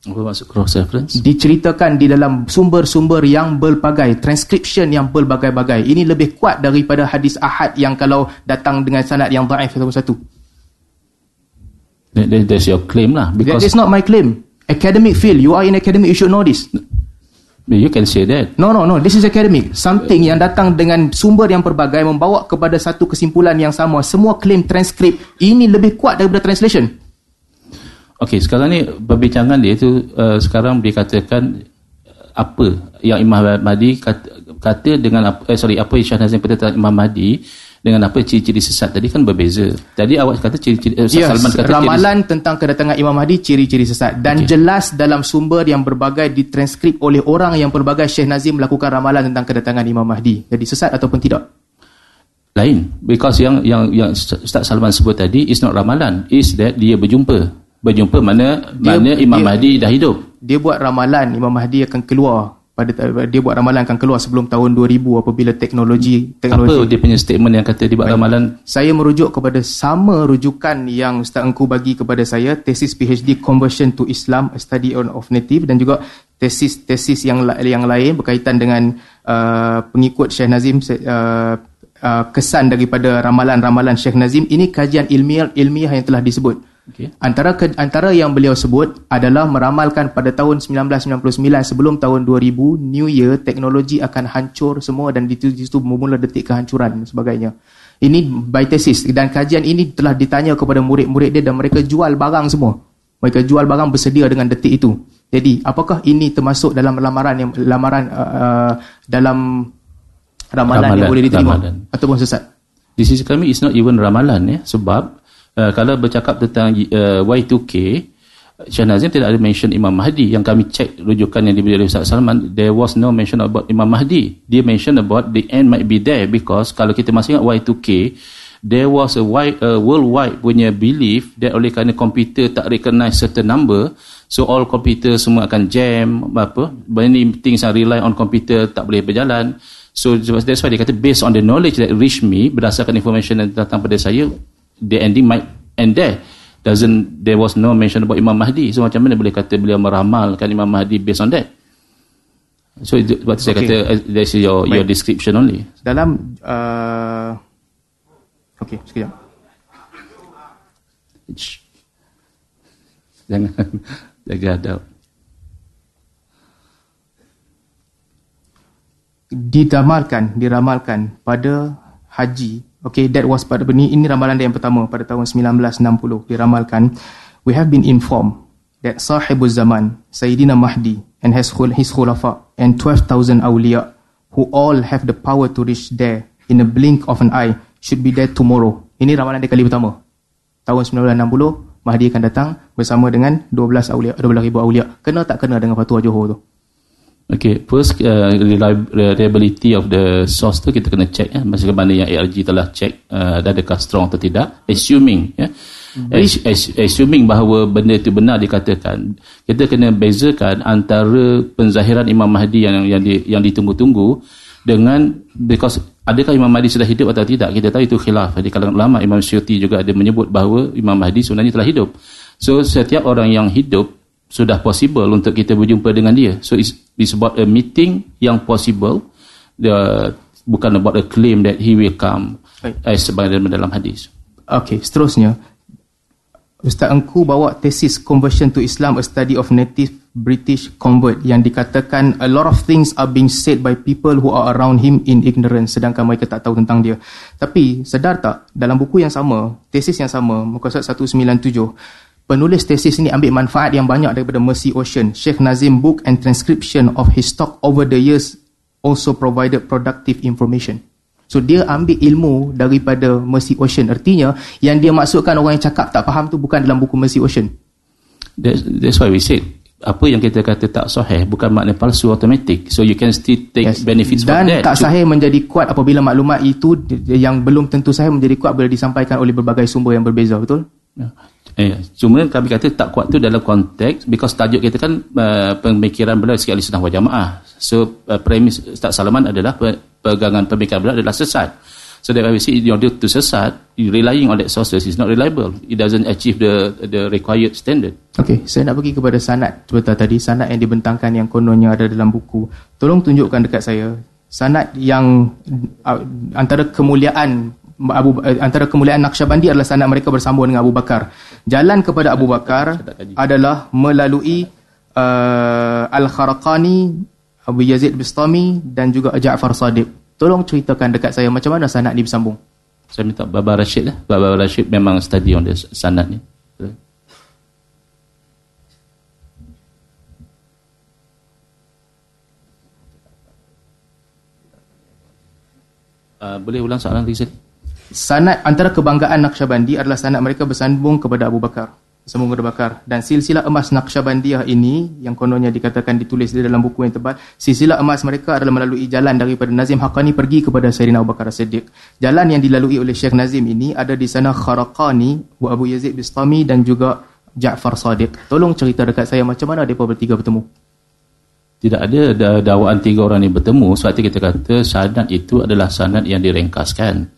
apa maksud cross reference diceritakan di dalam sumber-sumber yang berbagai transcription yang berbagai-bagai. Ini lebih kuat daripada hadis ahad yang kalau datang dengan sanad yang dhaif satu-satu That- that- that's your claim lah that because is not my claim. Academic field you are in academic you should know this You can say that. No, no, no. This is academic. Something yang datang dengan sumber yang pelbagai membawa kepada satu kesimpulan yang sama. Semua claim transkrip ini lebih kuat daripada translation. Okey, sekarang ni perbincangan dia tu uh, sekarang dikatakan uh, apa yang Imam Mahdi kata, kata dengan apa, eh, sorry, apa yang Syah Nazim kata tentang Imam Mahdi dengan apa ciri-ciri sesat tadi kan berbeza. Tadi awak kata ciri-ciri uh, Yes, Salman kata ramalan tentang kedatangan Imam Mahdi ciri-ciri sesat dan Okey. jelas dalam sumber yang berbagai ditranskrip oleh orang yang pelbagai Syekh Nazim melakukan ramalan tentang kedatangan Imam Mahdi. Jadi sesat ataupun tidak? lain because yang yang yang Ustaz Salman sebut tadi is not ramalan is that dia berjumpa berjumpa mana Dia- mana Imam dia- Mahdi dah hidup Dia buat ramalan Imam Mahdi akan keluar pada dia buat ramalan akan keluar sebelum tahun 2000 apabila teknologi apa teknologi dia punya statement yang kata dia buat ramalan? Saya merujuk kepada sama rujukan yang Ustaz Engku bagi kepada saya tesis PhD Conversion to Islam a Study on of Native dan juga tesis tesis yang yang lain berkaitan dengan uh, pengikut Syekh Nazim uh, uh, kesan daripada ramalan-ramalan Syekh Nazim. Ini kajian ilmiah ilmiah yang telah disebut Okey. Antara ke, antara yang beliau sebut adalah meramalkan pada tahun 1999 sebelum tahun 2000 New Year teknologi akan hancur semua dan di situ, bermula detik kehancuran dan sebagainya. Ini by tesis dan kajian ini telah ditanya kepada murid-murid dia dan mereka jual barang semua. Mereka jual barang bersedia dengan detik itu. Jadi, apakah ini termasuk dalam lamaran yang lamaran uh, uh, dalam ramalan, Ramalan, yang boleh diterima ramalan. ataupun sesat? di sisi kami is not even ramalan ya sebab uh, kalau bercakap tentang uh, Y2K Syah Nazim tidak ada mention Imam Mahdi. Yang kami cek rujukan yang diberi oleh Ustaz Salman there was no mention about Imam Mahdi. Dia mention about the end might be there because kalau kita masih ingat Y2K there was a wide, uh, worldwide punya belief that oleh kerana komputer tak recognize certain number so all komputer semua akan jam apa many things yang rely on komputer tak boleh berjalan. So that's why dia kata based on the knowledge that reach me berdasarkan information yang datang pada saya the ending might end there doesn't there was no mention about Imam Mahdi so macam mana boleh kata beliau meramalkan Imam Mahdi based on that so sebab tu saya Okay. kata uh, that's your your Baik. description only Dalam uh, Okey, sekejap. Shh. jangan jaga adab Diramalkan, diramalkan pada haji. Okay, that was pada ini, ini ramalan dia yang pertama pada tahun 1960 diramalkan. We have been informed that sahibuz zaman Sayyidina Mahdi and his, khul- his khulafa and 12,000 awliya who all have the power to reach there in a blink of an eye should be there tomorrow. Ini ramalan dia kali pertama. Tahun 1960 Mahdi akan datang bersama dengan 12 awliya 12,000 awliya. Kena tak kena dengan fatwa Johor tu? Okay, first uh, reliab- reliability of the source tu kita kena check ya, macam mana yang ARG telah check uh, adakah strong atau tidak. Assuming ya, As, as, assuming bahawa benda itu benar dikatakan, kita kena bezakan antara penzahiran Imam Mahdi yang yang di, yang ditunggu-tunggu dengan because adakah Imam Mahdi sudah hidup atau tidak. Kita tahu itu khilaf. Di kalangan ulama Imam Syuti juga ada menyebut bahawa Imam Mahdi sebenarnya telah hidup. So setiap orang yang hidup sudah possible untuk kita berjumpa dengan dia so it's, it's about a meeting yang possible the, bukan about a claim that he will come Baik. as sebagaimana dalam hadis Okey, seterusnya Ustaz Engku bawa tesis Conversion to Islam, a study of native British convert yang dikatakan a lot of things are being said by people who are around him in ignorance sedangkan mereka tak tahu tentang dia. Tapi sedar tak dalam buku yang sama, tesis yang sama, muka surat 197, penulis tesis ini ambil manfaat yang banyak daripada Mercy Ocean. Sheikh Nazim book and transcription of his talk over the years also provided productive information. So dia ambil ilmu daripada Mercy Ocean. Artinya yang dia maksudkan orang yang cakap tak faham tu bukan dalam buku Mercy Ocean. That's, that's why we said apa yang kita kata tak sahih bukan makna palsu automatic. So you can still take yes. benefits Dan from that. tak sahih menjadi kuat apabila maklumat itu yang belum tentu sahih menjadi kuat bila disampaikan oleh berbagai sumber yang berbeza. Betul? Eh, cuma kami kata tak kuat tu dalam konteks because tajuk kita kan uh, pemikiran beliau sikit ahli sunnah wal jamaah. So uh, premis Ustaz Salaman adalah pe, pegangan pemikiran beliau adalah sesat. So that we see in order to sesat, you relying on that sources is not reliable. It doesn't achieve the the required standard. Okey, saya nak pergi kepada sanad sebentar tadi, sanad yang dibentangkan yang kononnya ada dalam buku. Tolong tunjukkan dekat saya sanad yang uh, antara kemuliaan Abu uh, antara kemuliaan Naqsyabandi adalah sanad mereka bersambung dengan Abu Bakar. Jalan kepada Abu Bakar adalah melalui uh, Al-Kharaqani Abu Yazid Bistami dan juga Ja'far Sadiq. Tolong ceritakan dekat saya macam mana sanad ni bersambung. Saya minta Baba Rashid lah. Baba Rashid memang study on the sanad ni. Uh, boleh ulang soalan lagi sekali? Sanad antara kebanggaan Naqsyabandi adalah sanad mereka bersambung kepada Abu Bakar. Bersambung kepada Bakar. Dan silsilah emas Naqsyabandiyah ini, yang kononnya dikatakan ditulis di dalam buku yang tebal, silsilah emas mereka adalah melalui jalan daripada Nazim Haqqani pergi kepada Sayyidina Abu Bakar As-Siddiq. Jalan yang dilalui oleh Syekh Nazim ini ada di sana Kharaqani, Wa Abu Yazid Bistami dan juga Ja'far Sadiq. Tolong cerita dekat saya macam mana mereka bertiga bertemu. Tidak ada dakwaan tiga orang ini bertemu sebab itu kita kata sanad itu adalah sanad yang direngkaskan.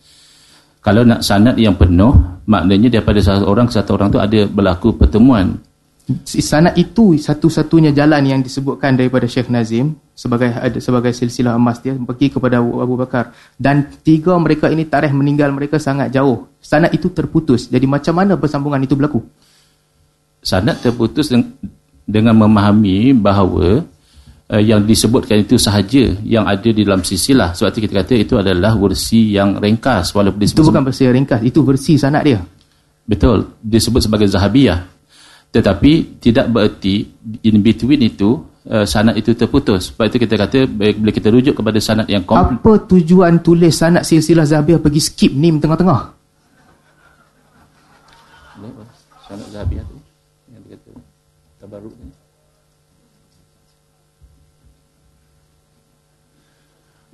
Kalau nak sanad yang penuh, maknanya daripada satu orang ke satu orang tu ada berlaku pertemuan. Sanad itu satu-satunya jalan yang disebutkan daripada Syekh Nazim sebagai sebagai silsilah emas dia pergi kepada Abu, Abu Bakar dan tiga mereka ini tarikh meninggal mereka sangat jauh. Sanad itu terputus. Jadi macam mana persambungan itu berlaku? Sanad terputus dengan memahami bahawa uh, yang disebutkan itu sahaja yang ada di dalam silsilah. Sebab itu kita kata itu adalah versi yang ringkas walaupun disebut itu bukan versi yang ringkas itu versi sanad dia. Betul. Disebut sebagai zahabiyah. Tetapi tidak bererti in between itu uh, sanad itu terputus. Sebab itu kita kata bila kita rujuk kepada sanad yang komplit apa tujuan tulis sanad silsilah zahabiyah pergi skip ni tengah-tengah? Sanad zahabiyah tu yang dikata tabaruk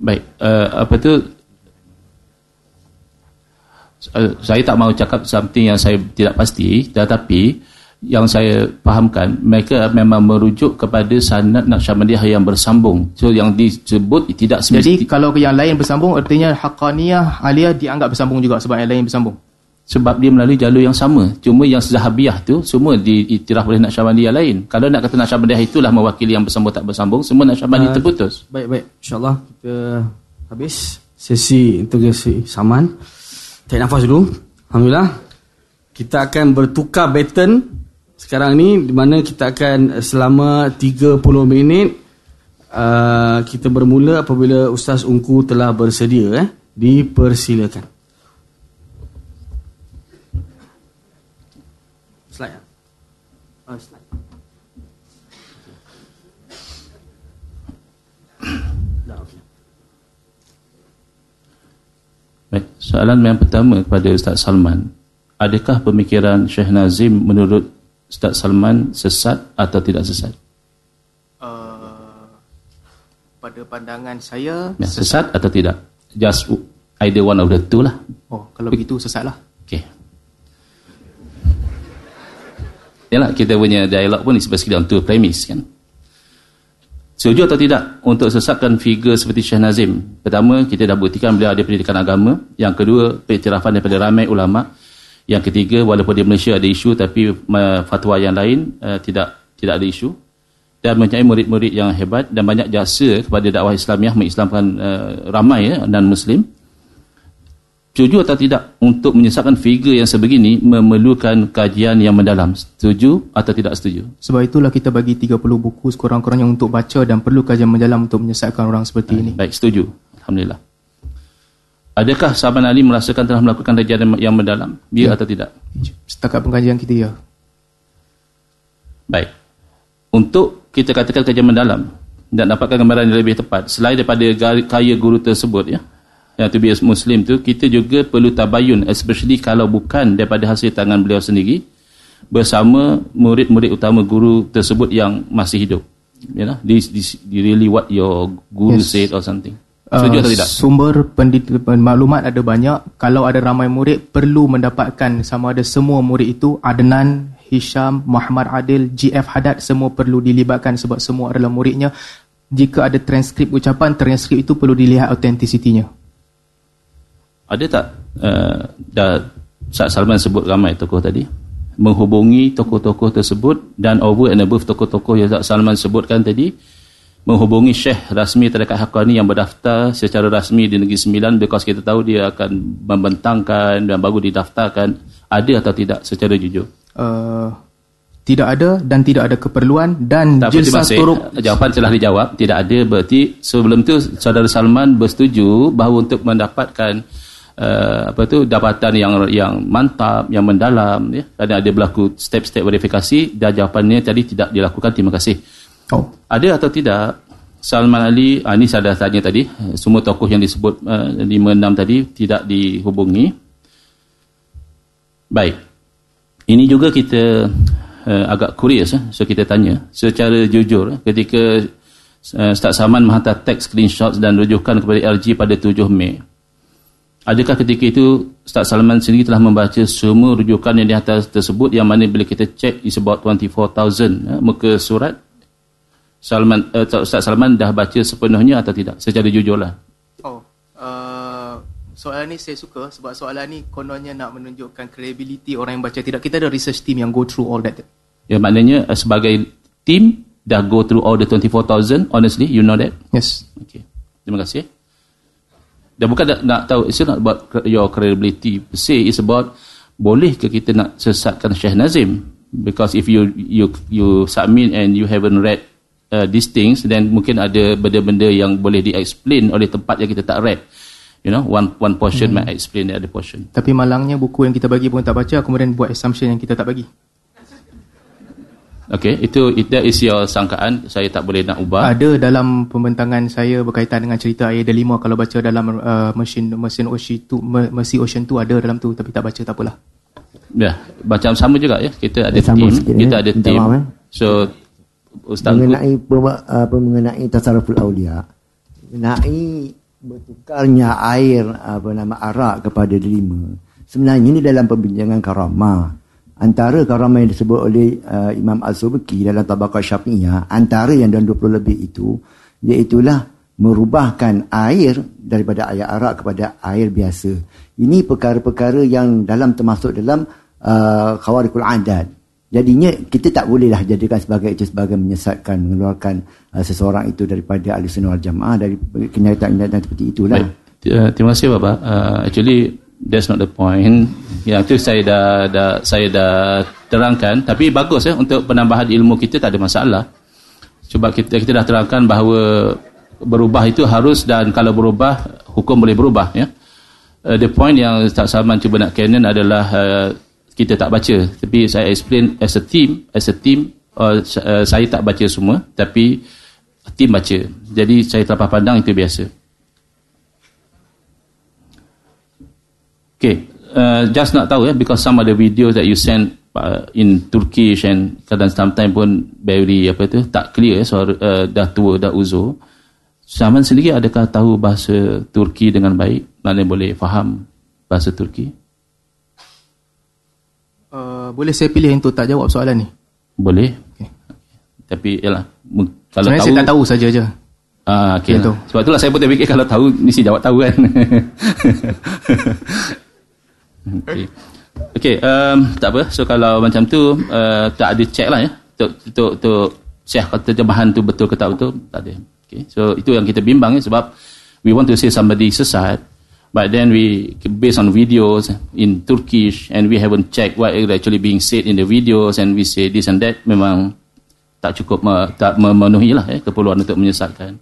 Baik, uh, apa tu uh, saya tak mahu cakap something yang saya tidak pasti tetapi yang saya fahamkan mereka memang merujuk kepada sanad Naqsyabandiyah yang bersambung. So yang disebut tidak semestinya Jadi kalau yang lain bersambung artinya Haqqaniyah Aliyah dianggap bersambung juga sebab yang lain bersambung sebab dia melalui jalur yang sama. Cuma yang zahabiyah tu semua diiktiraf oleh Naqsyabandiyah lain. Kalau nak kata Naqsyabandiyah itulah mewakili yang bersambung tak bersambung semua Naqsyabandiyah uh, terputus. baik baik. Insyaallah kita habis sesi integrasi saman. Tarik nafas dulu. Alhamdulillah. Kita akan bertukar baton sekarang ni di mana kita akan selama 30 minit uh, kita bermula apabila ustaz Ungku telah bersedia eh dipersilakan Slide ya? Oh, slide. Dah, okay. Baik, soalan yang pertama kepada Ustaz Salman. Adakah pemikiran Syekh Nazim menurut Ustaz Salman sesat atau tidak sesat? Uh, pada pandangan saya... Ya, sesat. sesat atau tidak? Just either one of the two lah. Oh, kalau begitu sesat lah. Okay. Yalah, kita punya dialog pun basically on two premise kan. Setuju atau tidak untuk sesatkan figure seperti Syekh Nazim? Pertama, kita dah buktikan beliau ada pendidikan agama. Yang kedua, pengiktirafan daripada ramai ulama. Yang ketiga, walaupun di Malaysia ada isu tapi fatwa yang lain uh, tidak tidak ada isu. Dan mempunyai murid-murid yang hebat dan banyak jasa kepada dakwah Islamiah mengislamkan uh, ramai ya, dan Muslim setuju atau tidak untuk menyesatkan figure yang sebegini memerlukan kajian yang mendalam? Setuju atau tidak setuju? Sebab itulah kita bagi 30 buku sekurang-kurangnya untuk baca dan perlu kajian mendalam untuk menyesatkan orang seperti ini. baik setuju. Alhamdulillah. Adakah sahabat Ali merasakan telah melakukan kajian yang mendalam? Biar ya. atau tidak? Setakat pengajian kita ya. Baik. Untuk kita katakan kajian mendalam dan dapatkan gambaran yang lebih tepat selain daripada kaya guru tersebut ya yang to be Muslim tu kita juga perlu tabayun especially kalau bukan daripada hasil tangan beliau sendiri bersama murid-murid utama guru tersebut yang masih hidup you know this, this really what your guru yes. said or something Setuju uh, atau tidak? Sumber pendidikan maklumat ada banyak. Kalau ada ramai murid, perlu mendapatkan sama ada semua murid itu, Adnan, Hisham, Muhammad Adil, GF Hadad, semua perlu dilibatkan sebab semua adalah muridnya. Jika ada transkrip ucapan, transkrip itu perlu dilihat autentisitinya ada tak uh, dah Ustaz Salman sebut ramai tokoh tadi menghubungi tokoh-tokoh tersebut dan over and above tokoh-tokoh yang Ustaz Salman sebutkan tadi menghubungi Syekh rasmi terdekat Haqqani yang berdaftar secara rasmi di Negeri Sembilan because kita tahu dia akan membentangkan dan baru didaftarkan ada atau tidak secara jujur uh, Tidak ada dan tidak ada keperluan dan Tak kasih. turuk Jawapan telah dijawab. Tidak ada berarti sebelum tu saudara Salman bersetuju bahawa untuk mendapatkan uh, apa tu dapatan yang yang mantap, yang mendalam ya. Ada ada berlaku step-step verifikasi dan jawapannya tadi tidak dilakukan. Terima kasih. Oh, Ada atau tidak Salman Ali, ah, ini saya dah tanya tadi, semua tokoh yang disebut uh, 5-6 tadi tidak dihubungi. Baik. Ini juga kita uh, agak curious, eh. so kita tanya secara jujur eh, ketika uh, Ustaz Salman menghantar teks screenshots dan rujukan kepada LG pada 7 Mei. Adakah ketika itu Ustaz Salman sendiri telah membaca semua rujukan yang dihantar tersebut yang mana bila kita cek is about 24,000 eh, muka surat Salman uh, Ustaz Salman dah baca sepenuhnya atau tidak secara jujurlah. oh uh, soalan ni saya suka sebab soalan ni kononnya nak menunjukkan credibility orang yang baca. Tidak, kita ada research team yang go through all that. Ya maknanya uh, sebagai team dah go through all the 24,000 honestly you know that. Yes. Okay. Terima kasih. Dan bukan nak, nak tahu it's not about your credibility per se it's about boleh ke kita nak sesatkan Syekh Nazim because if you you you submit and you haven't read uh, these things then mungkin ada benda-benda yang boleh di-explain oleh tempat yang kita tak read you know one one portion hmm. might explain the other portion Tapi malangnya buku yang kita bagi pun tak baca, kemudian buat assumption yang kita tak bagi. Okay itu it, that is your sangkaan. Saya tak boleh nak ubah Ada dalam pembentangan saya berkaitan dengan cerita air delima. Kalau baca dalam uh, mesin mesin Ocean tu me- Mercy Ocean tu ada dalam tu tapi tak baca tak apalah. ya macam sama juga ya. Kita ada sama team. sikit, kita eh. ada Minta team. maaf, eh. so ustaz mengenai apa mengenai tasarruful aulia mengenai bertukarnya air apa nama arak kepada delima sebenarnya ini dalam perbincangan karamah antara karamah yang disebut oleh uh, Imam Az-Zubki dalam tabaqah Syafi'iyah antara yang dalam 20 lebih itu iaitulah merubahkan air daripada air arak kepada air biasa ini perkara-perkara yang dalam termasuk dalam uh, khawarikul adat Jadinya kita tak bolehlah jadikan sebagai itu sebagai menyesatkan mengeluarkan uh, seseorang itu daripada ahli sunnah wal jamaah dari kenyataan-kenyataan seperti itulah. Baik. Uh, terima kasih Bapak. Uh, actually that's not the point. Yang itu saya dah, dah saya dah terangkan tapi bagus ya untuk penambahan ilmu kita tak ada masalah. Cuba kita kita dah terangkan bahawa berubah itu harus dan kalau berubah hukum boleh berubah ya. Uh, the point yang Ustaz Salman cuba nak canon adalah uh, kita tak baca tapi saya explain as a team as a team uh, uh, saya tak baca semua tapi team baca. Jadi saya terlepas pandang itu biasa. Okay, uh, just nak tahu ya, because some of the videos that you send uh, in Turkish and kadang sometimes pun very apa tu tak clear so uh, dah tua dah uzur. Saman sendiri adakah tahu bahasa Turki dengan baik? Mana boleh faham bahasa Turki? Uh, boleh saya pilih untuk tak jawab soalan ni? Boleh. Okay. Tapi yalah mu- kalau Sebenarnya tahu saya tak tahu saja je. Ah, okay lah. Sebab itulah saya pun terfikir kalau tahu mesti jawab tahu kan. okay. Okay, um, tak apa. So kalau macam tu uh, tak ada check lah ya. Untuk untuk untuk syekh kata terjemahan tu betul ke tak betul, tak ada. Okay. So itu yang kita bimbang ya sebab we want to say somebody sesat but then we based on videos in Turkish and we haven't checked what is actually being said in the videos and we say this and that memang tak cukup me, tak memenuhi lah eh, keperluan untuk menyesatkan.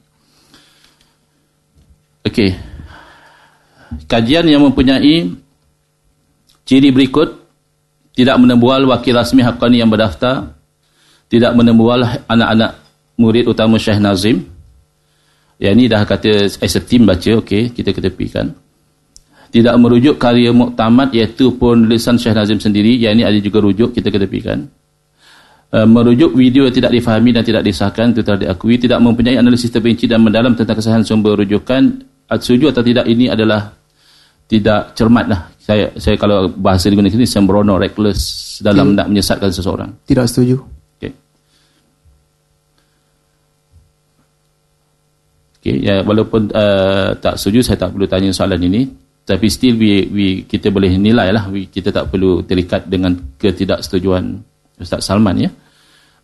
Okey. Kajian yang mempunyai ciri berikut tidak menembual wakil rasmi Haqqani yang berdaftar, tidak menembual anak-anak murid utama Syekh Nazim. Ya ini dah kata as a team baca, okey, kita ketepikan. Tidak merujuk karya muktamad iaitu pun lisan Syekh Nazim sendiri, yang ini ada juga rujuk, kita ketepikan. Uh, merujuk video yang tidak difahami dan tidak disahkan itu telah diakui tidak mempunyai analisis terperinci dan mendalam tentang kesahihan sumber rujukan setuju atau tidak ini adalah tidak cermat lah saya, saya kalau bahasa digunakan sini sembrono reckless dalam Hmm. nak menyesatkan seseorang Tidak setuju. okay. Okay, ya, walaupun uh, tak setuju saya tak perlu tanya soalan ini tapi still we, we kita boleh nilai lah we, kita tak perlu terikat dengan ketidaksetujuan Ustaz Salman ya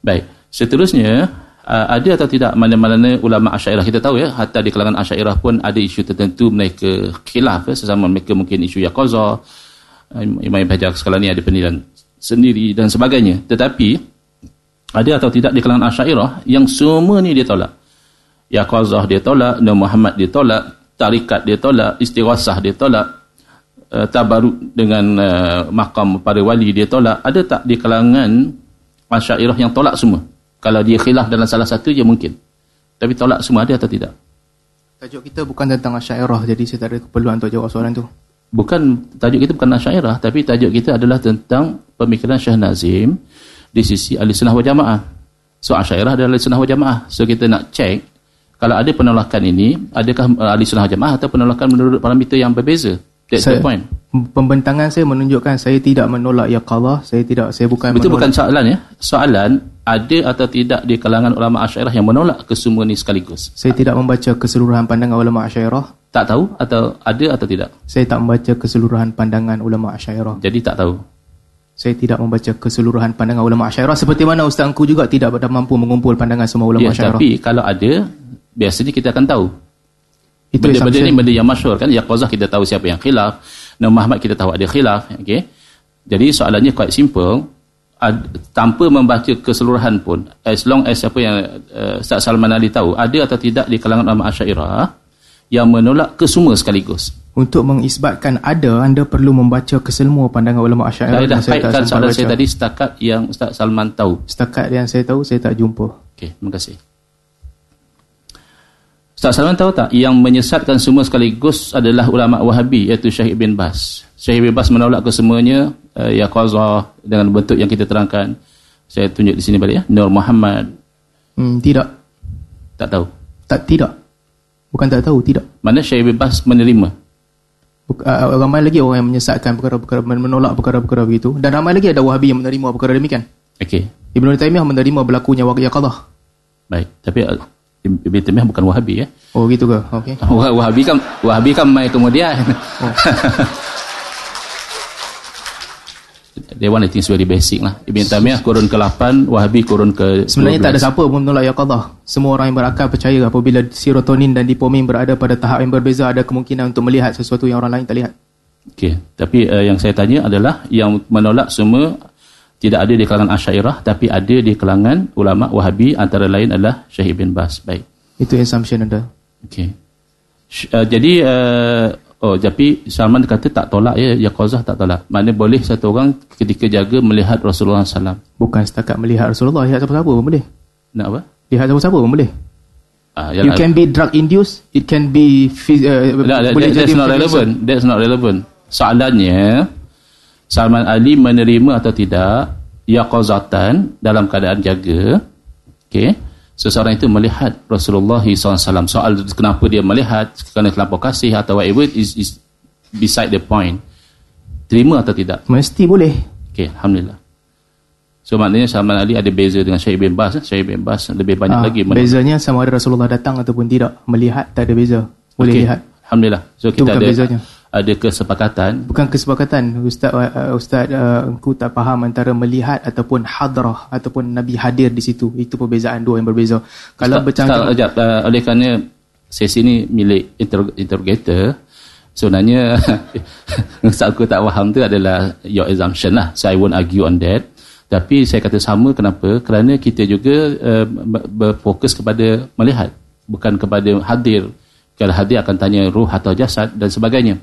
baik seterusnya uh, ada atau tidak mana-mana ulama asyairah kita tahu ya hatta di kalangan asyairah pun ada isu tertentu mereka khilaf ya, sesama mereka mungkin isu Yakoza uh, Imam Ibn Hajar sekarang ni ada penilaian sendiri dan sebagainya tetapi ada atau tidak di kalangan Asy'ariyah yang semua ni dia tolak. Yaqazah dia tolak, Nabi Muhammad dia tolak, tarikat dia tolak, istighasah dia tolak, uh, tabaruk dengan uh, makam para wali dia tolak. Ada tak di kalangan Asy'ariyah yang tolak semua? Kalau dia khilaf dalam salah satu je mungkin. Tapi tolak semua ada atau tidak? Tajuk kita bukan tentang Asy'ariyah jadi saya tak ada keperluan untuk jawab soalan tu. Bukan tajuk kita bukan Asy'ariyah tapi tajuk kita adalah tentang pemikiran Syekh Nazim di sisi ahli sunnah wal jamaah. So Asy'ariyah adalah ahli sunnah wal jamaah. So kita nak check kalau ada penolakan ini, adakah ahli sunnah wal jamaah atau penolakan menurut parameter yang berbeza? That's saya, the point. Pembentangan saya menunjukkan saya tidak menolak ya saya tidak saya bukan Itu menolak. bukan soalan ya. Soalan ada atau tidak di kalangan ulama Asy'ariyah yang menolak kesemua ini sekaligus. Saya tidak membaca keseluruhan pandangan ulama Asy'ariyah. Tak tahu atau ada atau tidak. Saya tak membaca keseluruhan pandangan ulama Asy'ariyah. Jadi tak tahu. Saya tidak membaca keseluruhan pandangan ulama Asy'ariyah seperti mana Ustaz juga tidak mampu mengumpul pandangan semua ulama Ya, Asy'ariyah. tapi kalau ada biasanya kita akan tahu. Itu Benda-benda assumption. ni benda yang masyhur kan. Yaqazah kita tahu siapa yang khilaf. Nabi Muhammad kita tahu ada khilaf. Okay. Jadi soalannya quite simple. Ad, tanpa membaca keseluruhan pun, as long as siapa yang uh, Ustaz Salman Ali tahu, ada atau tidak di kalangan ulama Asy'ariyah yang menolak kesemua sekaligus. Untuk mengisbatkan ada, anda perlu membaca kesemua pandangan ulama Saya Asy'ariyah. dah kaitkan soalan saya tadi setakat yang Ustaz Salman tahu. Setakat yang saya tahu, saya tak jumpa. Okey, terima kasih. Ustaz Salman tahu tak yang menyesatkan semua sekaligus adalah ulama Wahabi iaitu Syekh bin Bas. Syekh bin Bas menolak kesemuanya uh, ya qaza dengan bentuk yang kita terangkan. Saya tunjuk di sini balik ya. Nur Muhammad Hmm, tidak. tak tahu. Tak tidak. Bukan tak tahu, tidak. Mana Syekh bin Bas menerima? Buk- uh, ramai lagi orang yang menyesatkan perkara-perkara menolak perkara-perkara begitu dan ramai lagi ada wahabi yang menerima perkara demikian. Okey. Ibnu Taimiyah menerima berlakunya waqiyah qadha. Baik. Tapi uh, Ibn Taimiyah bukan Wahabi ya. Oh gitu ke? Okey. Wah- Wahabi kan Wahabi kan mai kemudian. Dia one I think is very basic lah. Ibn Taimiyah kurun ke-8, Wahabi kurun ke Sebenarnya tak ada siapa pun menolak ya qadha. Semua orang yang berakal percaya apabila serotonin dan dopamin berada pada tahap yang berbeza ada kemungkinan untuk melihat sesuatu yang orang lain tak lihat. Okey, tapi uh, yang saya tanya adalah yang menolak semua tidak ada di kalangan Asy'ariyah tapi ada di kalangan ulama Wahabi antara lain adalah Syekh bin Bas. Baik. Itu assumption anda. Okey. Uh, jadi uh, oh tapi Salman kata tak tolak ya Yaqazah tak tolak. Mana boleh satu orang ketika jaga melihat Rasulullah SAW. Bukan setakat melihat Rasulullah, lihat siapa-siapa pun boleh. Nak apa? Lihat siapa-siapa pun boleh. Ah, You can be drug induced, it can be uh, No, that, boleh that, that's jadi not physical. relevant. That's not relevant. Soalannya, Salman Ali menerima atau tidak yaqazatan dalam keadaan jaga. Okay. Seseorang itu melihat Rasulullah SAW. Soal kenapa dia melihat, kerana terlampau kasih atau whatever is, is beside the point. Terima atau tidak? Mesti boleh. Okay, Alhamdulillah. So maknanya Salman Ali ada beza dengan Syekh bin Bas. Syekh bin Bas lebih banyak Ah, lagi. menolak. bezanya sama ada Rasulullah datang ataupun tidak. Melihat tak ada beza. Boleh Okey, lihat. Alhamdulillah. So Itu kita bukan ada bezanya. Ada kesepakatan Bukan kesepakatan Ustaz uh, Ustaz uh, engkau tak faham antara melihat ataupun hadrah ataupun Nabi hadir di situ. Itu perbezaan dua yang berbeza. Kalau Ustaz, bercakap Ustaz. Uh, oleh kerana sesi ni milik interrog- interrogator, sebenarnya Ustaz aku tak faham tu adalah your assumption lah. So I won't argue on that. Tapi saya kata sama kenapa? Kerana kita juga uh, ber- berfokus kepada melihat. Bukan kepada hadir. Kalau hadir akan tanya ruh atau jasad dan sebagainya.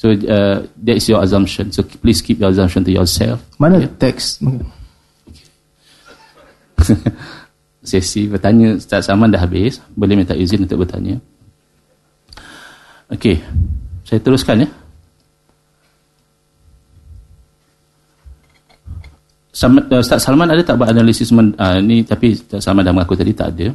So uh, that is your assumption. So please keep your assumption to yourself. mana teks? Sesi bertanya Ustaz Saman dah habis. Boleh minta izin untuk bertanya? Okey saya teruskan ya. Uh, Ustaz Salman ada tak buat analisis men, uh, ni tapi Ustaz Salman dah mengaku tadi tak ada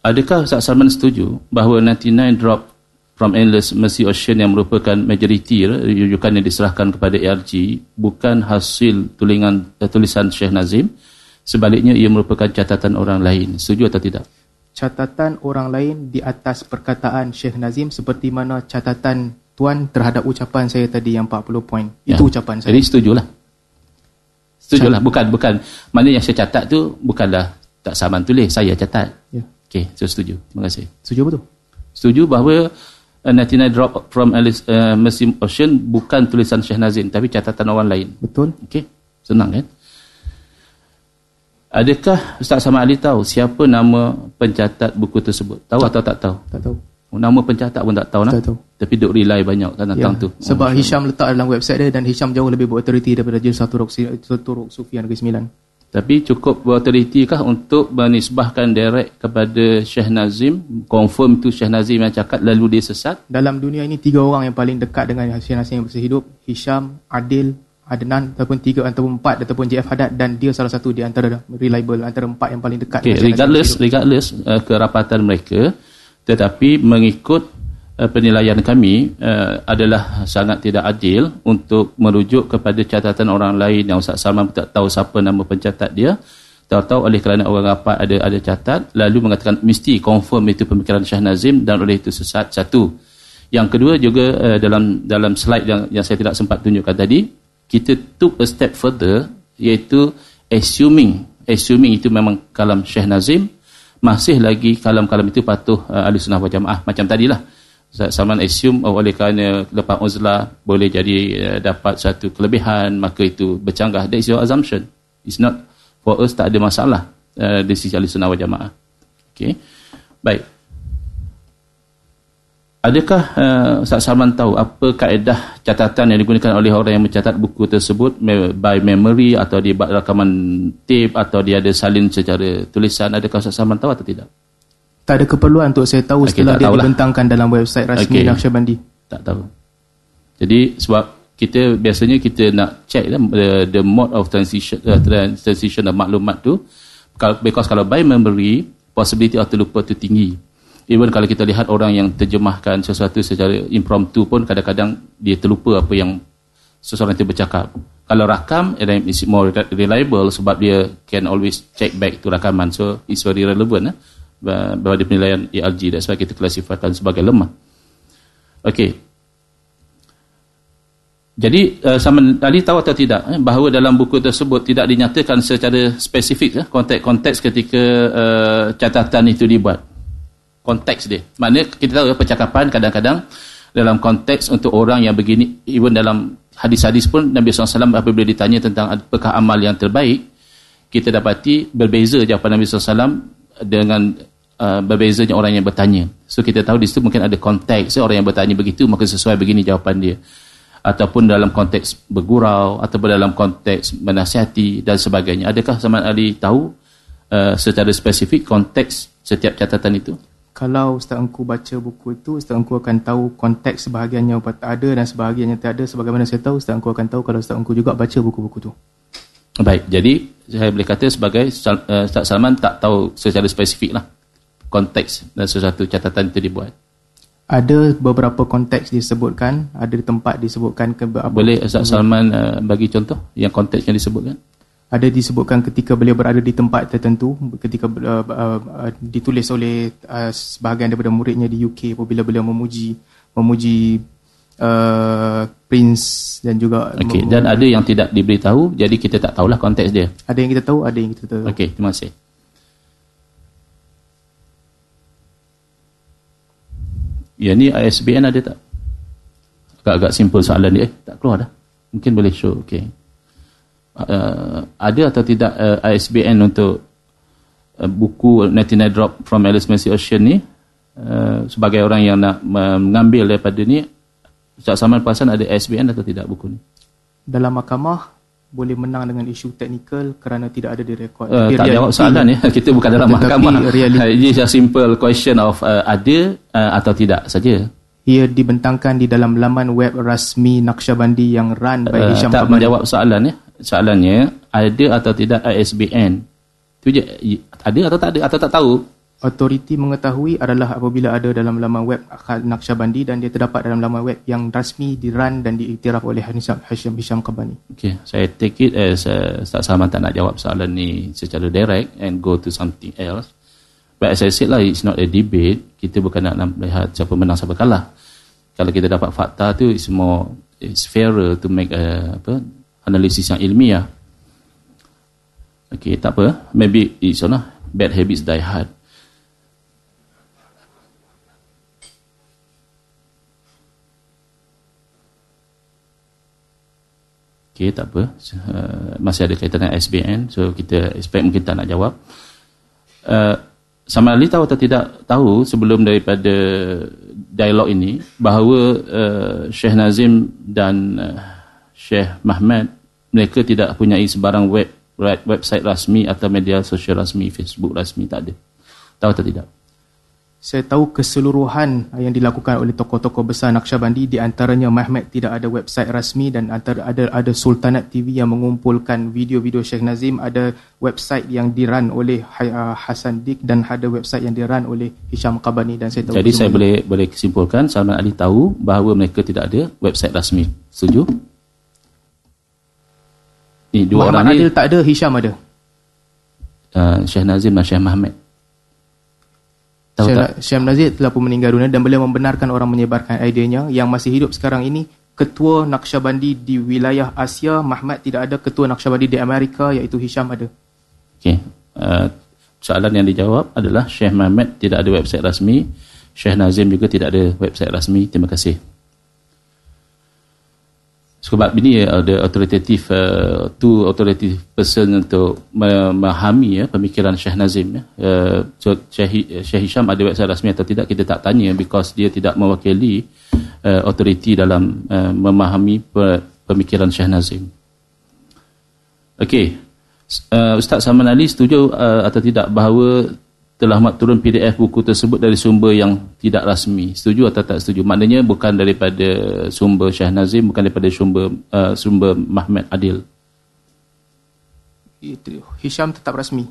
Adakah Ustaz Salman setuju bahawa 99 drop from Endless Mercy Ocean yang merupakan majoriti rujukan yang diserahkan kepada ARG bukan hasil tulingan, eh, tulisan Syekh Nazim? Sebaliknya ia merupakan catatan orang lain. Setuju atau tidak? Catatan orang lain di atas perkataan Syekh Nazim seperti mana catatan tuan terhadap ucapan saya tadi yang 40 poin. Itu ucapan saya. jadi setujulah. Setujulah. Bukan bukan. Mana yang saya catat tu bukanlah tak Salman tulis saya catat. Ya. Okey, saya setuju terima kasih Setuju apa tu? setuju bahawa uh, 99 drop from Alice, uh, Mercy Ocean bukan tulisan Syekh Nazim tapi catatan orang lain Betul? Okey, Senang kan? Adakah Ustaz Samad Ali tahu siapa nama pencatat buku tersebut? Tahu atau tak tahu? Tak tahu. Nama pencatat pun tak tahu. Tak tahu. Tapi duk rely banyak kan tentang Ya, tu. Sebab Oh, Hisham letak dalam website dia dan Hisham jauh lebih berautoriti daripada Jilsah Turuk, Turuk Sufian Negeri Sembilan. Tapi cukup berautoriti kah untuk menisbahkan direct kepada Syekh Nazim, confirm tu Syekh Nazim yang cakap lalu dia sesat? Dalam dunia ini tiga orang yang paling dekat dengan Hashim Nasir yang bersih hidup, Hisham, Adil, Adnan ataupun tiga ataupun empat ataupun JF Haddad dan dia salah satu di antara reliable antara empat yang paling dekat. Okay, Syekh regardless regardless uh, kerapatan mereka tetapi mengikut penilaian kami uh, adalah sangat tidak adil untuk merujuk kepada catatan orang lain yang Ustaz Salman tak tahu siapa nama pencatat dia. Tahu-tahu oleh kerana orang rapat ada ada catat lalu mengatakan mesti confirm itu pemikiran Syah Nazim dan oleh itu sesat satu. Yang kedua juga uh, dalam dalam slide yang yang saya tidak sempat tunjukkan tadi kita took a step further iaitu assuming assuming itu memang kalam Syekh Nazim masih lagi kalam-kalam itu patuh uh, ahli sunnah wal jamaah macam tadilah. Ustaz Salman assume oh, oleh kerana lepas uzlah boleh jadi uh, dapat satu kelebihan maka itu bercanggah. That is your assumption. It's not for us tak ada masalah uh, dari sisi ahli sunnah wal jamaah. Okay. baik. Adakah uh, Ustaz Salman tahu apa kaedah catatan yang digunakan oleh orang yang mencatat buku tersebut? By memory atau buat rakaman tape atau dia ada salin secara tulisan? Adakah Ustaz Salman tahu atau tidak? Tak ada keperluan untuk saya tahu Okey, setelah dia tahulah. dibentangkan dalam website rasmi Okey. Naqsyabandi. Tak tahu. Jadi sebab kita biasanya kita nak check kan, the, the mode of transition uh, trans- transition of maklumat tu because kalau by memory possibility of terlupa tu tinggi. Even kalau kita lihat orang yang terjemahkan sesuatu secara impromptu pun kadang-kadang dia terlupa apa yang seseorang itu bercakap. Kalau rakam, it's more reliable sebab dia can always check back to rakaman. So, it's very relevant eh, pada penilaian ELG. That's why kita klasifikasikan sebagai lemah. Okey. Jadi uh, Saman tadi tahu atau tidak eh, bahawa dalam buku tersebut tidak dinyatakan secara spesifik eh, konteks-konteks ketika uh, catatan itu dibuat. Konteks dia. Maknanya kita tahu percakapan kadang-kadang dalam konteks untuk orang yang begini even dalam hadis-hadis pun Nabi SAW apabila ditanya tentang apakah amal yang terbaik kita dapati berbeza jawapan Nabi SAW dengan uh, berbezanya orang yang bertanya. So kita tahu di situ mungkin ada konteks eh, orang yang bertanya begitu maka sesuai begini jawapan dia ataupun dalam konteks bergurau ataupun dalam konteks menasihati dan sebagainya. Adakah Zaman Ali tahu uh, secara spesifik konteks setiap catatan itu? Kalau Ustaz Engku baca buku itu, Ustaz Engku akan tahu konteks sebahagiannya ada dan sebahagiannya tak ada. Sebagaimana saya tahu, Ustaz Engku akan tahu kalau Ustaz Engku juga baca buku-buku itu. Baik, jadi saya boleh kata sebagai uh, Ustaz Salman tak tahu secara spesifik lah konteks dan sesuatu catatan itu dibuat. Ada beberapa konteks disebutkan, ada tempat disebutkan ke apa, Boleh Ustaz Salman uh, bagi contoh yang konteks yang disebutkan? ada disebutkan ketika beliau berada di tempat tertentu ketika uh, uh, uh, ditulis oleh uh, sebahagian daripada muridnya di UK apabila beliau memuji memuji uh, Prince dan juga Okey, mem- dan ada yang tidak diberitahu, jadi kita tak tahulah konteks dia. ada yang kita tahu ada yang kita tahu Okey, terima kasih. Ya ni ISBN ada tak? Agak-agak simple soalan dia. Eh, tak keluar dah. Mungkin boleh show. Okey. Uh, ada atau tidak uh, ISBN untuk uh, buku 99 Drop from Alice Mercy Ocean ni? Uh, sebagai orang yang nak mengambil daripada ni, Ustaz Saman perasan ada ISBN atau tidak buku ni? dalam mahkamah boleh menang dengan isu teknikal kerana tidak ada direkod Uh, Tapi tak jawab realiti- soalan ya. Kita bukan dalam Tetapi mahkamah. Ini just a simple question of uh, ada uh, atau tidak saja. ia dibentangkan di dalam laman web rasmi Naqsyabandi yang run by Uh, Hisham tak Kabani. menjawab soalan ya. Soalannya ada atau tidak ISBN. Itu je. Ada atau tak ada atau tak tahu. Autoriti mengetahui adalah apabila ada dalam laman web Naqsyabandi dan dia terdapat dalam laman web yang rasmi dirun dan diiktiraf oleh Hisham Hisham, Hisham Kabani. Okay, saya take it as uh, Ustaz Salman tak nak jawab soalan ni secara direct and go to something else. But as I said lah, it's not a debate. Kita bukan nak, melihat siapa menang siapa kalah. Kalau kita dapat fakta tu, it's more, it's fairer to make a, apa, analisis yang ilmiah. Okay, tak apa. Maybe it's you know, bad habits die hard. Okey, tak apa. Uh, masih ada kaitan dengan SBN. So, kita expect mungkin tak nak jawab. Uh, sama Ali tahu atau tidak tahu sebelum daripada dialog ini bahawa uh, Syekh Nazim dan uh, Syekh Mahmud mereka tidak punya sebarang web website rasmi atau media sosial rasmi Facebook rasmi tak ada. Tahu atau tidak? Saya tahu keseluruhan yang dilakukan oleh tokoh-tokoh besar Naqsyabandi di antaranya Mahmud tidak ada website rasmi dan antara ada ada Sultanat TV yang mengumpulkan video-video Sheikh Nazim ada website yang dirun oleh uh, Hasan Dik dan ada website yang dirun oleh Hisham Qabani dan saya tahu Jadi saya boleh boleh kesimpulkan Salman Ali tahu bahawa mereka tidak ada website rasmi. Setuju? Ni dua Muhammad orang Adil ni tak ada, Hisham ada. Uh, Syekh Nazim dan Syekh Mahmud. Syekh Nazir telah pun meninggal dunia dan beliau membenarkan orang menyebarkan idenya yang masih hidup sekarang ini ketua Naqsyabandi di wilayah Asia Mahmud tidak ada ketua Naqsyabandi di Amerika iaitu Hisham ada. Okey. Uh, soalan yang dijawab adalah Syekh Mahmud tidak ada website rasmi, Syekh Nazim juga tidak ada website rasmi. Terima kasih. Sebab ini ada authoritative uh, two authoritative person untuk memahami ya pemikiran Syekh Nazim ya. Uh, so Syekh, Syekh Hisham ada website rasmi atau tidak kita tak tanya because dia tidak mewakili uh, authority dalam uh, memahami pe, pemikiran Syekh Nazim. Okey. Uh, Ustaz Saman Ali setuju uh, atau tidak bahawa telah mak turun PDF buku tersebut dari sumber yang tidak rasmi. Setuju atau tak setuju? Maknanya bukan daripada sumber Syah Nazim, bukan daripada sumber uh, sumber Mahmud Adil. Itu Hisham tetap rasmi.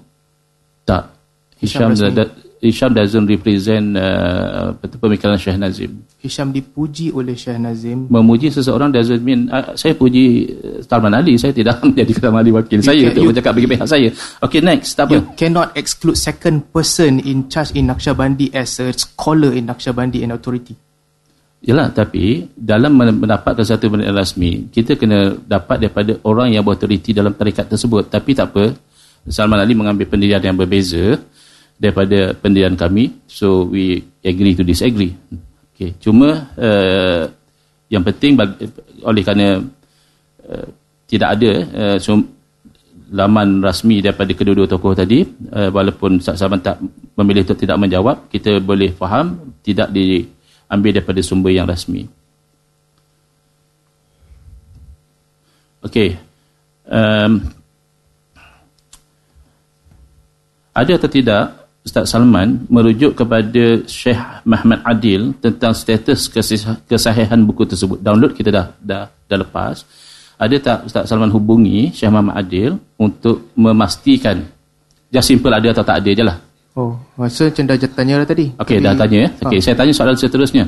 Tak. Hisham, Hisham, da, Hisham doesn't represent uh, pemikiran Syekh Nazim. Hisham dipuji oleh Syekh Nazim. Memuji seseorang doesn't mean uh, saya puji uh, Salman Ali, saya tidak menjadi Salman Ali wakil you saya can, untuk you, bercakap bagi pihak saya. Okay next, tak apa. You cannot exclude second person in charge in Naqsyabandi as a scholar in Naqsyabandi and authority. Yalah, tapi dalam mendapatkan satu benda rasmi, kita kena dapat daripada orang yang berautoriti dalam tarikat tersebut. Tapi tak apa, Salman Ali mengambil pendirian yang berbeza daripada pendirian kami so we agree to disagree okay. cuma uh, yang penting oleh kerana uh, tidak ada uh, so, laman rasmi daripada kedua-dua tokoh tadi uh, walaupun sahabat tak memilih untuk tidak menjawab kita boleh faham tidak diambil daripada sumber yang rasmi Okey. Um, ada atau tidak Ustaz Salman merujuk kepada Syekh Muhammad Adil tentang status kesahihan buku tersebut. Download kita dah dah, dah lepas. Ada tak Ustaz Salman hubungi Syekh Muhammad Adil untuk memastikan just simple ada atau tak ada je lah. Oh, masa macam dah tanya dah tadi. Okey, dah tanya ya. Okey, ha. saya tanya soalan seterusnya.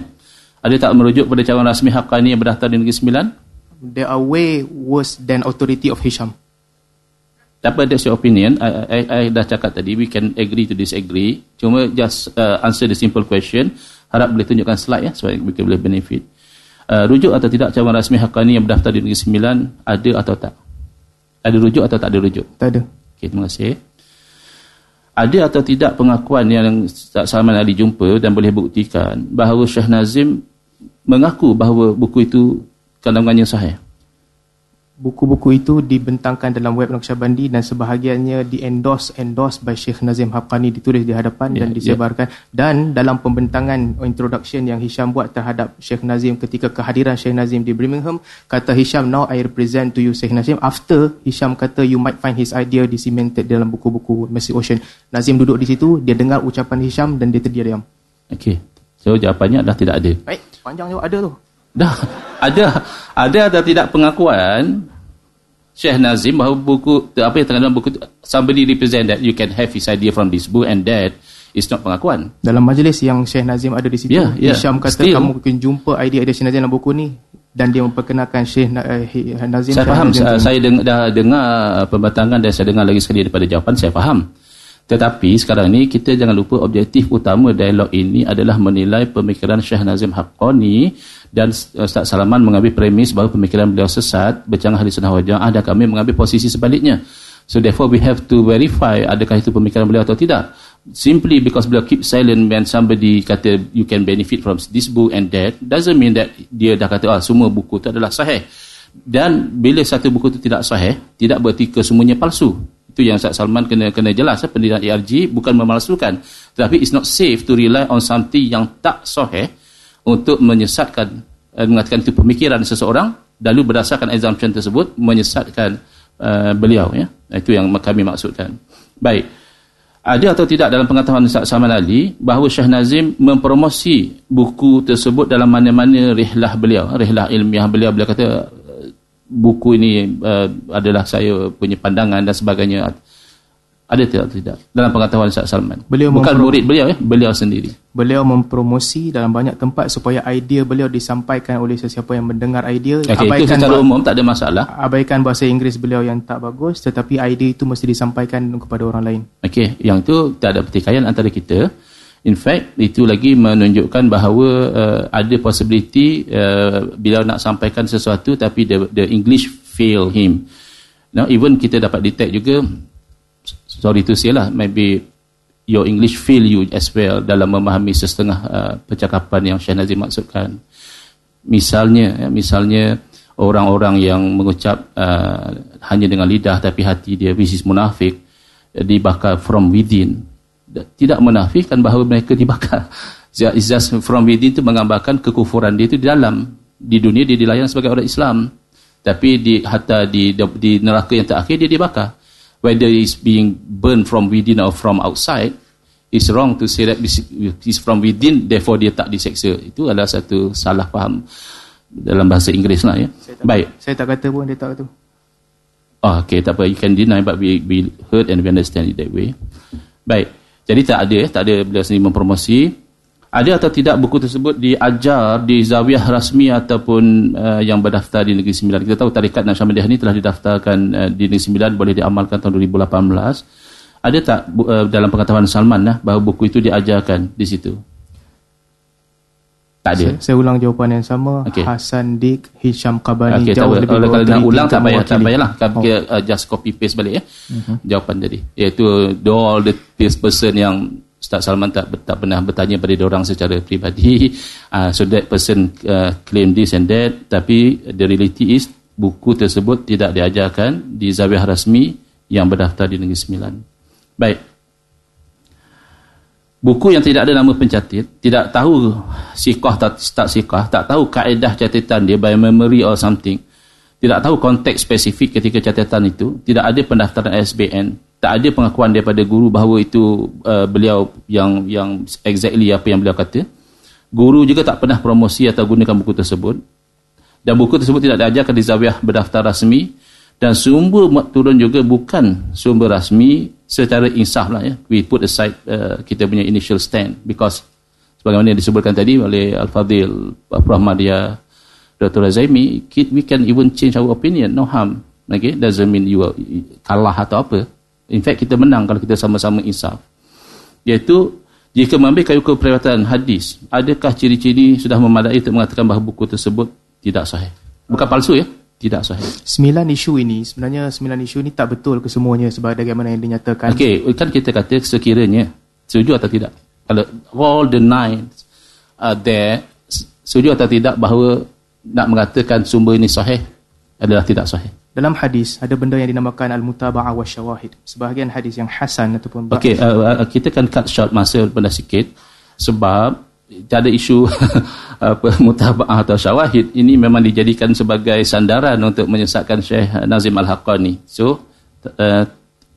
Ada tak merujuk pada calon rasmi Haqqani yang berdaftar di Negeri Sembilan? They are way worse than authority of Hisham. Dapat that's your opinion. I, I, I dah cakap tadi, we can agree to disagree. Cuma just uh, answer the simple question. Harap boleh tunjukkan slide ya, supaya kita boleh benefit. Uh, rujuk atau tidak cawan rasmi Haqqani yang berdaftar di Negeri Sembilan, ada atau tak? Ada rujuk atau tak ada rujuk? Tak ada. Okay, terima kasih. Ada atau tidak pengakuan yang Salman Ali jumpa dan boleh buktikan bahawa Syah Nazim mengaku bahawa buku itu kandungannya sahih? Buku-buku itu dibentangkan dalam web Naqsyabandi dan sebahagiannya di-endorse endorse by Sheikh Nazim Haqqani ditulis di hadapan yeah, dan ya. disebarkan. Yeah. dan dalam pembentangan introduction yang Hisham buat terhadap Sheikh Nazim ketika kehadiran Sheikh Nazim di Birmingham kata Hisham now I represent to you Sheikh Nazim. After Hisham kata you might find his idea cemented dalam buku-buku Mercy Ocean. Nazim duduk di situ dia dengar ucapan Hisham dan dia terdiam. Diam Okay so jawapannya dah tidak ada. Baik panjang jawab ada tu. Dah. Ada ada atau tidak pengakuan Syekh Nazim bahawa buku apa yang terkandung buku somebody represent that you can have his idea from this book and that is not pengakuan. Dalam majlis yang Syekh Nazim ada di situ, yeah, yeah. Hisham kata Still, kamu mungkin jumpa idea-idea Syekh Nazim dalam buku ni dan dia memperkenalkan Syekh uh, Nazim. Saya faham, Nazim saya dengar, dah dengar pembatangan dan saya dengar lagi sekali daripada jawapan, saya faham. Tetapi sekarang ni kita jangan lupa objektif utama dialog ini adalah menilai pemikiran Syekh Nazim Haqqani dan Ustaz Salaman mengambil premis bahawa pemikiran beliau sesat bercanggah hadis sunnah wal jamaah dan kami mengambil posisi sebaliknya. So therefore we have to verify adakah itu pemikiran beliau atau tidak. Simply because beliau keep silent when somebody kata you can benefit from this book and that doesn't mean that dia dah kata ah semua buku itu adalah sahih. Dan bila satu buku itu tidak sahih tidak berarti kesemuanya palsu itu yang Ustaz Salman kena kena jelas eh? pendirian ERG bukan memalsukan. Tetapi it's not safe to rely on something yang tak sahih untuk menyesatkan uh, mengatakan itu pemikiran seseorang lalu berdasarkan assumption tersebut menyesatkan uh, beliau ya. Itu yang kami maksudkan. Baik. Ada atau tidak dalam pengetahuan Ustaz Salman Ali bahawa Syah Nazim mempromosi buku tersebut dalam mana-mana rihlah beliau rihlah ilmiah beliau. Beliau kata buku ini uh, adalah saya punya pandangan dan sebagainya. Ada tidak tidak? Dalam pengetahuan Ustaz Salman. Beliau bukan murid beliau ya? Beliau sendiri. Beliau mempromosi dalam banyak tempat supaya idea beliau disampaikan oleh sesiapa yang mendengar idea. Okay, abaikan itu secara umum tak ada masalah. Abaikan bahasa Inggeris beliau yang tak bagus tetapi idea itu mesti disampaikan kepada orang lain. Okey yang itu tak ada pertikaian antara kita in fact itu lagi menunjukkan bahawa uh, ada possibility uh, bila nak sampaikan sesuatu tapi the, the English fail him. Now even kita dapat detect juga sorry to say lah maybe your English fail you as well dalam memahami setengah uh, percakapan yang Syekh Nazim maksudkan. Misalnya ya, misalnya orang-orang yang mengucap uh, hanya dengan lidah tapi hati dia which is munafik dibakar from within tidak menafikan bahawa mereka dibakar just from within itu menggambarkan kekufuran dia itu di dalam di dunia dia dilayan sebagai orang Islam tapi di hatta di, di neraka yang terakhir dia dibakar whether it's being burned from within or from outside, it's wrong to say that is from within, therefore dia tak diseksa. Itu adalah satu salah faham dalam bahasa Inggeris lah ya. Saya tak, Baik. Saya tak kata pun dia tak kata. Oh, okay, tak apa. You can deny but we, we heard and we understand it that way. Baik. Jadi tak ada, tak ada beliau sendiri mempromosi ada atau tidak buku tersebut diajar di zawiyah rasmi ataupun uh, yang berdaftar di Negeri Sembilan. Kita tahu tarikat Nasyamidiyah ini telah didaftarkan uh, di Negeri Sembilan boleh diamalkan tahun 2018. Ada tak uh, dalam pengetahuan Salman lah, bahawa buku itu diajarkan di situ? Tak ada. Saya, saya ulang jawapan yang sama. Okay. Hasan Dik, Hisham Qabani okay, jauh lebih Kalau nak ulang tak payah, tak payahlah. Oh. Uh, just copy paste balik ya. Uh-huh. Jawapan tadi. Iaitu all the person yang Ustaz Salman tak tak pernah bertanya pada orang secara peribadi uh, so that person uh, claim this and that tapi the reality is buku tersebut tidak diajarkan di zawiyah rasmi yang berdaftar di Negeri Sembilan baik buku yang tidak ada nama pencatat tidak tahu sikah tak, tak sikah tak tahu kaedah catatan dia by memory or something tidak tahu konteks spesifik ketika catatan itu tidak ada pendaftaran SBN tak ada pengakuan daripada guru bahawa itu uh, beliau yang yang exactly apa yang beliau kata. Guru juga tak pernah promosi atau gunakan buku tersebut. Dan buku tersebut tidak diajarkan di zawiyah berdaftar rasmi dan sumber turun juga bukan sumber rasmi secara insaf lah ya we put aside uh, kita punya initial stand because sebagaimana yang disebutkan tadi oleh Al-Fadhil Prof. Madia Dr. Azaimi we can even change our opinion no harm okay? doesn't mean you kalah atau apa In fact kita menang kalau kita sama-sama insaf. Iaitu jika mengambil kayu keperibatan hadis, adakah ciri-ciri sudah memadai untuk mengatakan bahawa buku tersebut tidak sahih? Bukan palsu ya? Tidak sahih. Sembilan isu ini, sebenarnya sembilan isu ini tak betul kesemuanya sebagaimana yang dinyatakan. Okey, kan kita kata sekiranya setuju atau tidak? Kalau all the nine are there, setuju atau tidak bahawa nak mengatakan sumber ini sahih adalah tidak sahih? dalam hadis ada benda yang dinamakan al-mutaba'ah wa syawahid. Sebahagian hadis yang hasan ataupun Okey, uh, uh, kita kan cut short masa pada sikit sebab tak ada isu apa mutaba'ah atau syawahid ini memang dijadikan sebagai sandaran untuk menyesatkan Syekh Nazim Al-Haqqani. So uh,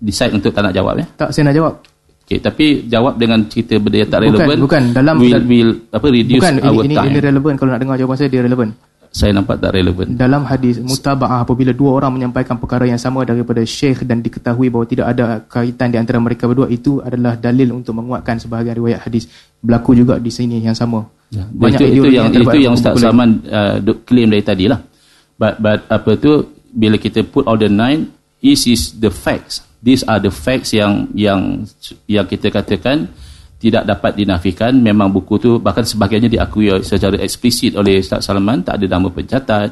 decide untuk tak nak jawab ya. Tak saya nak jawab. Okey, tapi jawab dengan cerita benda yang tak relevan. Bukan, bukan dalam will, will apa reduce bukan, our ini, time. Ini, ini relevan kalau nak dengar jawapan saya dia relevan saya nampak tak relevan. Dalam hadis mutaba'ah apabila dua orang menyampaikan perkara yang sama daripada syekh dan diketahui bahawa tidak ada kaitan di antara mereka berdua itu adalah dalil untuk menguatkan sebahagian riwayat hadis. Berlaku juga di sini yang sama. Ya. Banyak itu, itu yang, yang itu yang Ustaz Salman uh, claim dari tadi lah. But, but apa tu bila kita put all the nine this is the facts. These are the facts yang yang yang kita katakan tidak dapat dinafikan memang buku tu bahkan sebahagiannya diakui secara eksplisit oleh Ustaz Salman tak ada nama pencatat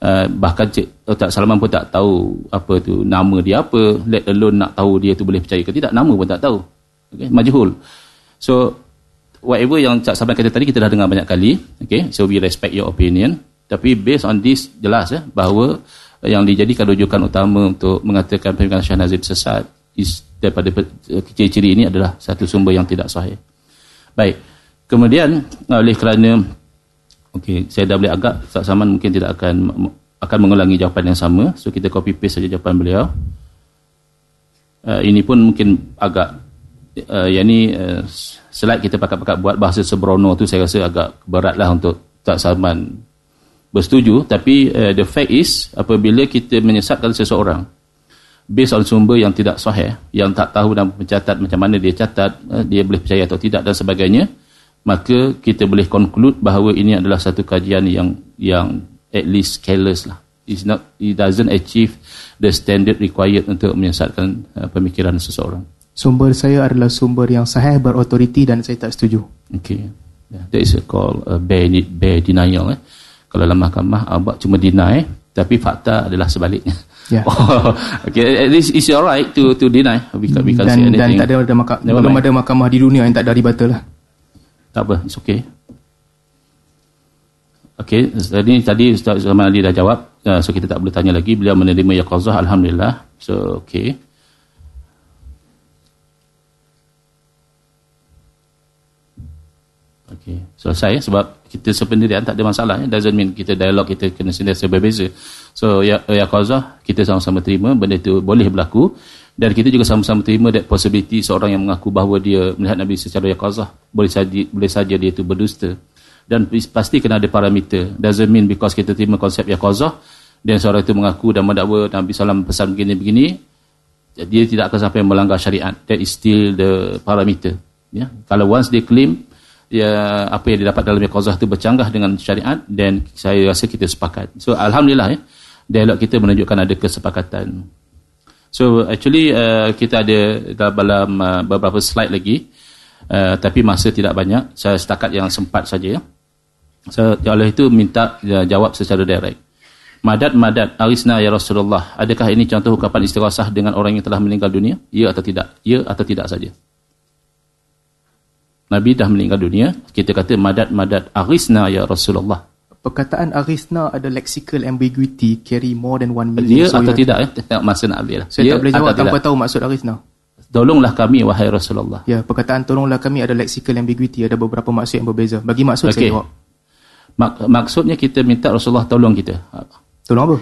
uh, bahkan Cik Ustaz Salman pun tak tahu apa tu nama dia apa let alone nak tahu dia tu boleh percaya ke tidak nama pun tak tahu okay? majhul so whatever yang Ustaz Salman kata tadi kita dah dengar banyak kali okay? so we respect your opinion Tapi based on this jelas ya bahawa yang dijadikan rujukan utama untuk mengatakan pemikiran Syah Nazim sesat is daripada ciri-ciri ini adalah satu sumber yang tidak sahih. Baik. Kemudian oleh kerana okey saya dah boleh agak Ustaz Saman mungkin tidak akan akan mengulangi jawapan yang sama. So kita copy paste saja jawapan beliau. Uh, ini pun mungkin agak uh, yang ni uh, slide kita pakat-pakat buat bahasa Sebrono tu saya rasa agak beratlah untuk tak Salman bersetuju tapi uh, the fact is apabila kita menyesatkan seseorang based on sumber yang tidak sahih yang tak tahu dan mencatat macam mana dia catat uh, dia boleh percaya atau tidak dan sebagainya maka kita boleh conclude bahawa ini adalah satu kajian yang yang at least careless lah It's not, it doesn't achieve the standard required untuk menyesatkan uh, pemikiran seseorang Sumber saya adalah sumber yang sahih berautoriti dan saya tak setuju. Okay. Yeah, that is called a bare, bare denial. Eh. Kalau dalam mahkamah, abang cuma deny, tapi fakta adalah sebaliknya. Yeah. Okay, at least it's alright to to deny. We can, we can dan, say dan tak ada, ada maka, belum ada mahkamah di dunia yang tak dari batal lah. Tak apa, it's okay. Okay, tadi tadi Ustaz Zaman Ali dah jawab. Uh, so kita tak boleh tanya lagi. Beliau menerima yaqazah, Alhamdulillah. So, okay. Okey, selesai ya sebab kita sependirian tak ada masalah ya. Doesn't mean kita dialog kita kena sentiasa berbeza. So ya ya qazah kita sama-sama terima benda itu boleh berlaku dan kita juga sama-sama terima that possibility seorang yang mengaku bahawa dia melihat Nabi secara yaqazah boleh saja boleh saja dia itu berdusta. Dan pasti kena ada parameter. Doesn't mean because kita terima konsep yaqazah dan seorang itu mengaku dan mendakwa Nabi sallam pesan begini-begini dia tidak akan sampai melanggar syariat. That is still the parameter. Ya. Kalau once they claim ya apa yang didapat dalam qazah itu bercanggah dengan syariat dan saya rasa kita sepakat. So alhamdulillah ya dialog kita menunjukkan ada kesepakatan. So actually uh, kita ada dalam uh, beberapa slide lagi uh, tapi masa tidak banyak. Saya setakat yang sempat saja ya. So oleh itu minta uh, jawab secara direct. Madad madad arisna ya Rasulullah. Adakah ini contoh ungkapan istighasah dengan orang yang telah meninggal dunia? Ya atau tidak? Ya atau tidak saja? Nabi dah meninggal dunia, kita kata madad-madad arisna ya Rasulullah. Perkataan arisna ada lexical ambiguity, carry more than one meaning. Dia so atau tidak? Eh? Tengok masa nak ambil. Saya ya tak boleh jawab tanpa tidak? tahu maksud arisna. Tolonglah kami, wahai Rasulullah. Ya, perkataan tolonglah kami ada lexical ambiguity, ada beberapa maksud yang berbeza. Bagi maksud okay. saya jawab. Mak maksudnya kita minta Rasulullah tolong kita. Tolong apa?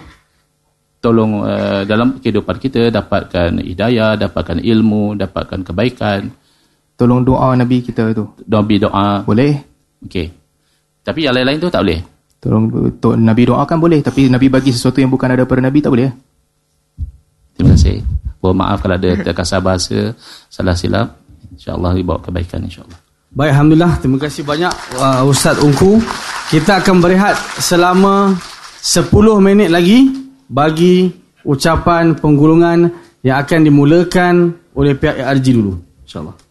Tolong uh, dalam kehidupan kita dapatkan hidayah, dapatkan ilmu, dapatkan kebaikan. Tolong doa Nabi kita tu. Nabi doa. Boleh? Okey. Tapi yang lain-lain tu tak boleh? Tolong to, Nabi doakan boleh. Tapi Nabi bagi sesuatu yang bukan ada pada Nabi tak boleh? Terima kasih. Mohon maaf kalau ada terkasar bahasa, salah silap. InsyaAllah dibawa kebaikan insyaAllah. Baik, Alhamdulillah. Terima kasih banyak uh, Ustaz Ungku. Kita akan berehat selama 10 minit lagi bagi ucapan penggulungan yang akan dimulakan oleh pihak ARG dulu. InsyaAllah.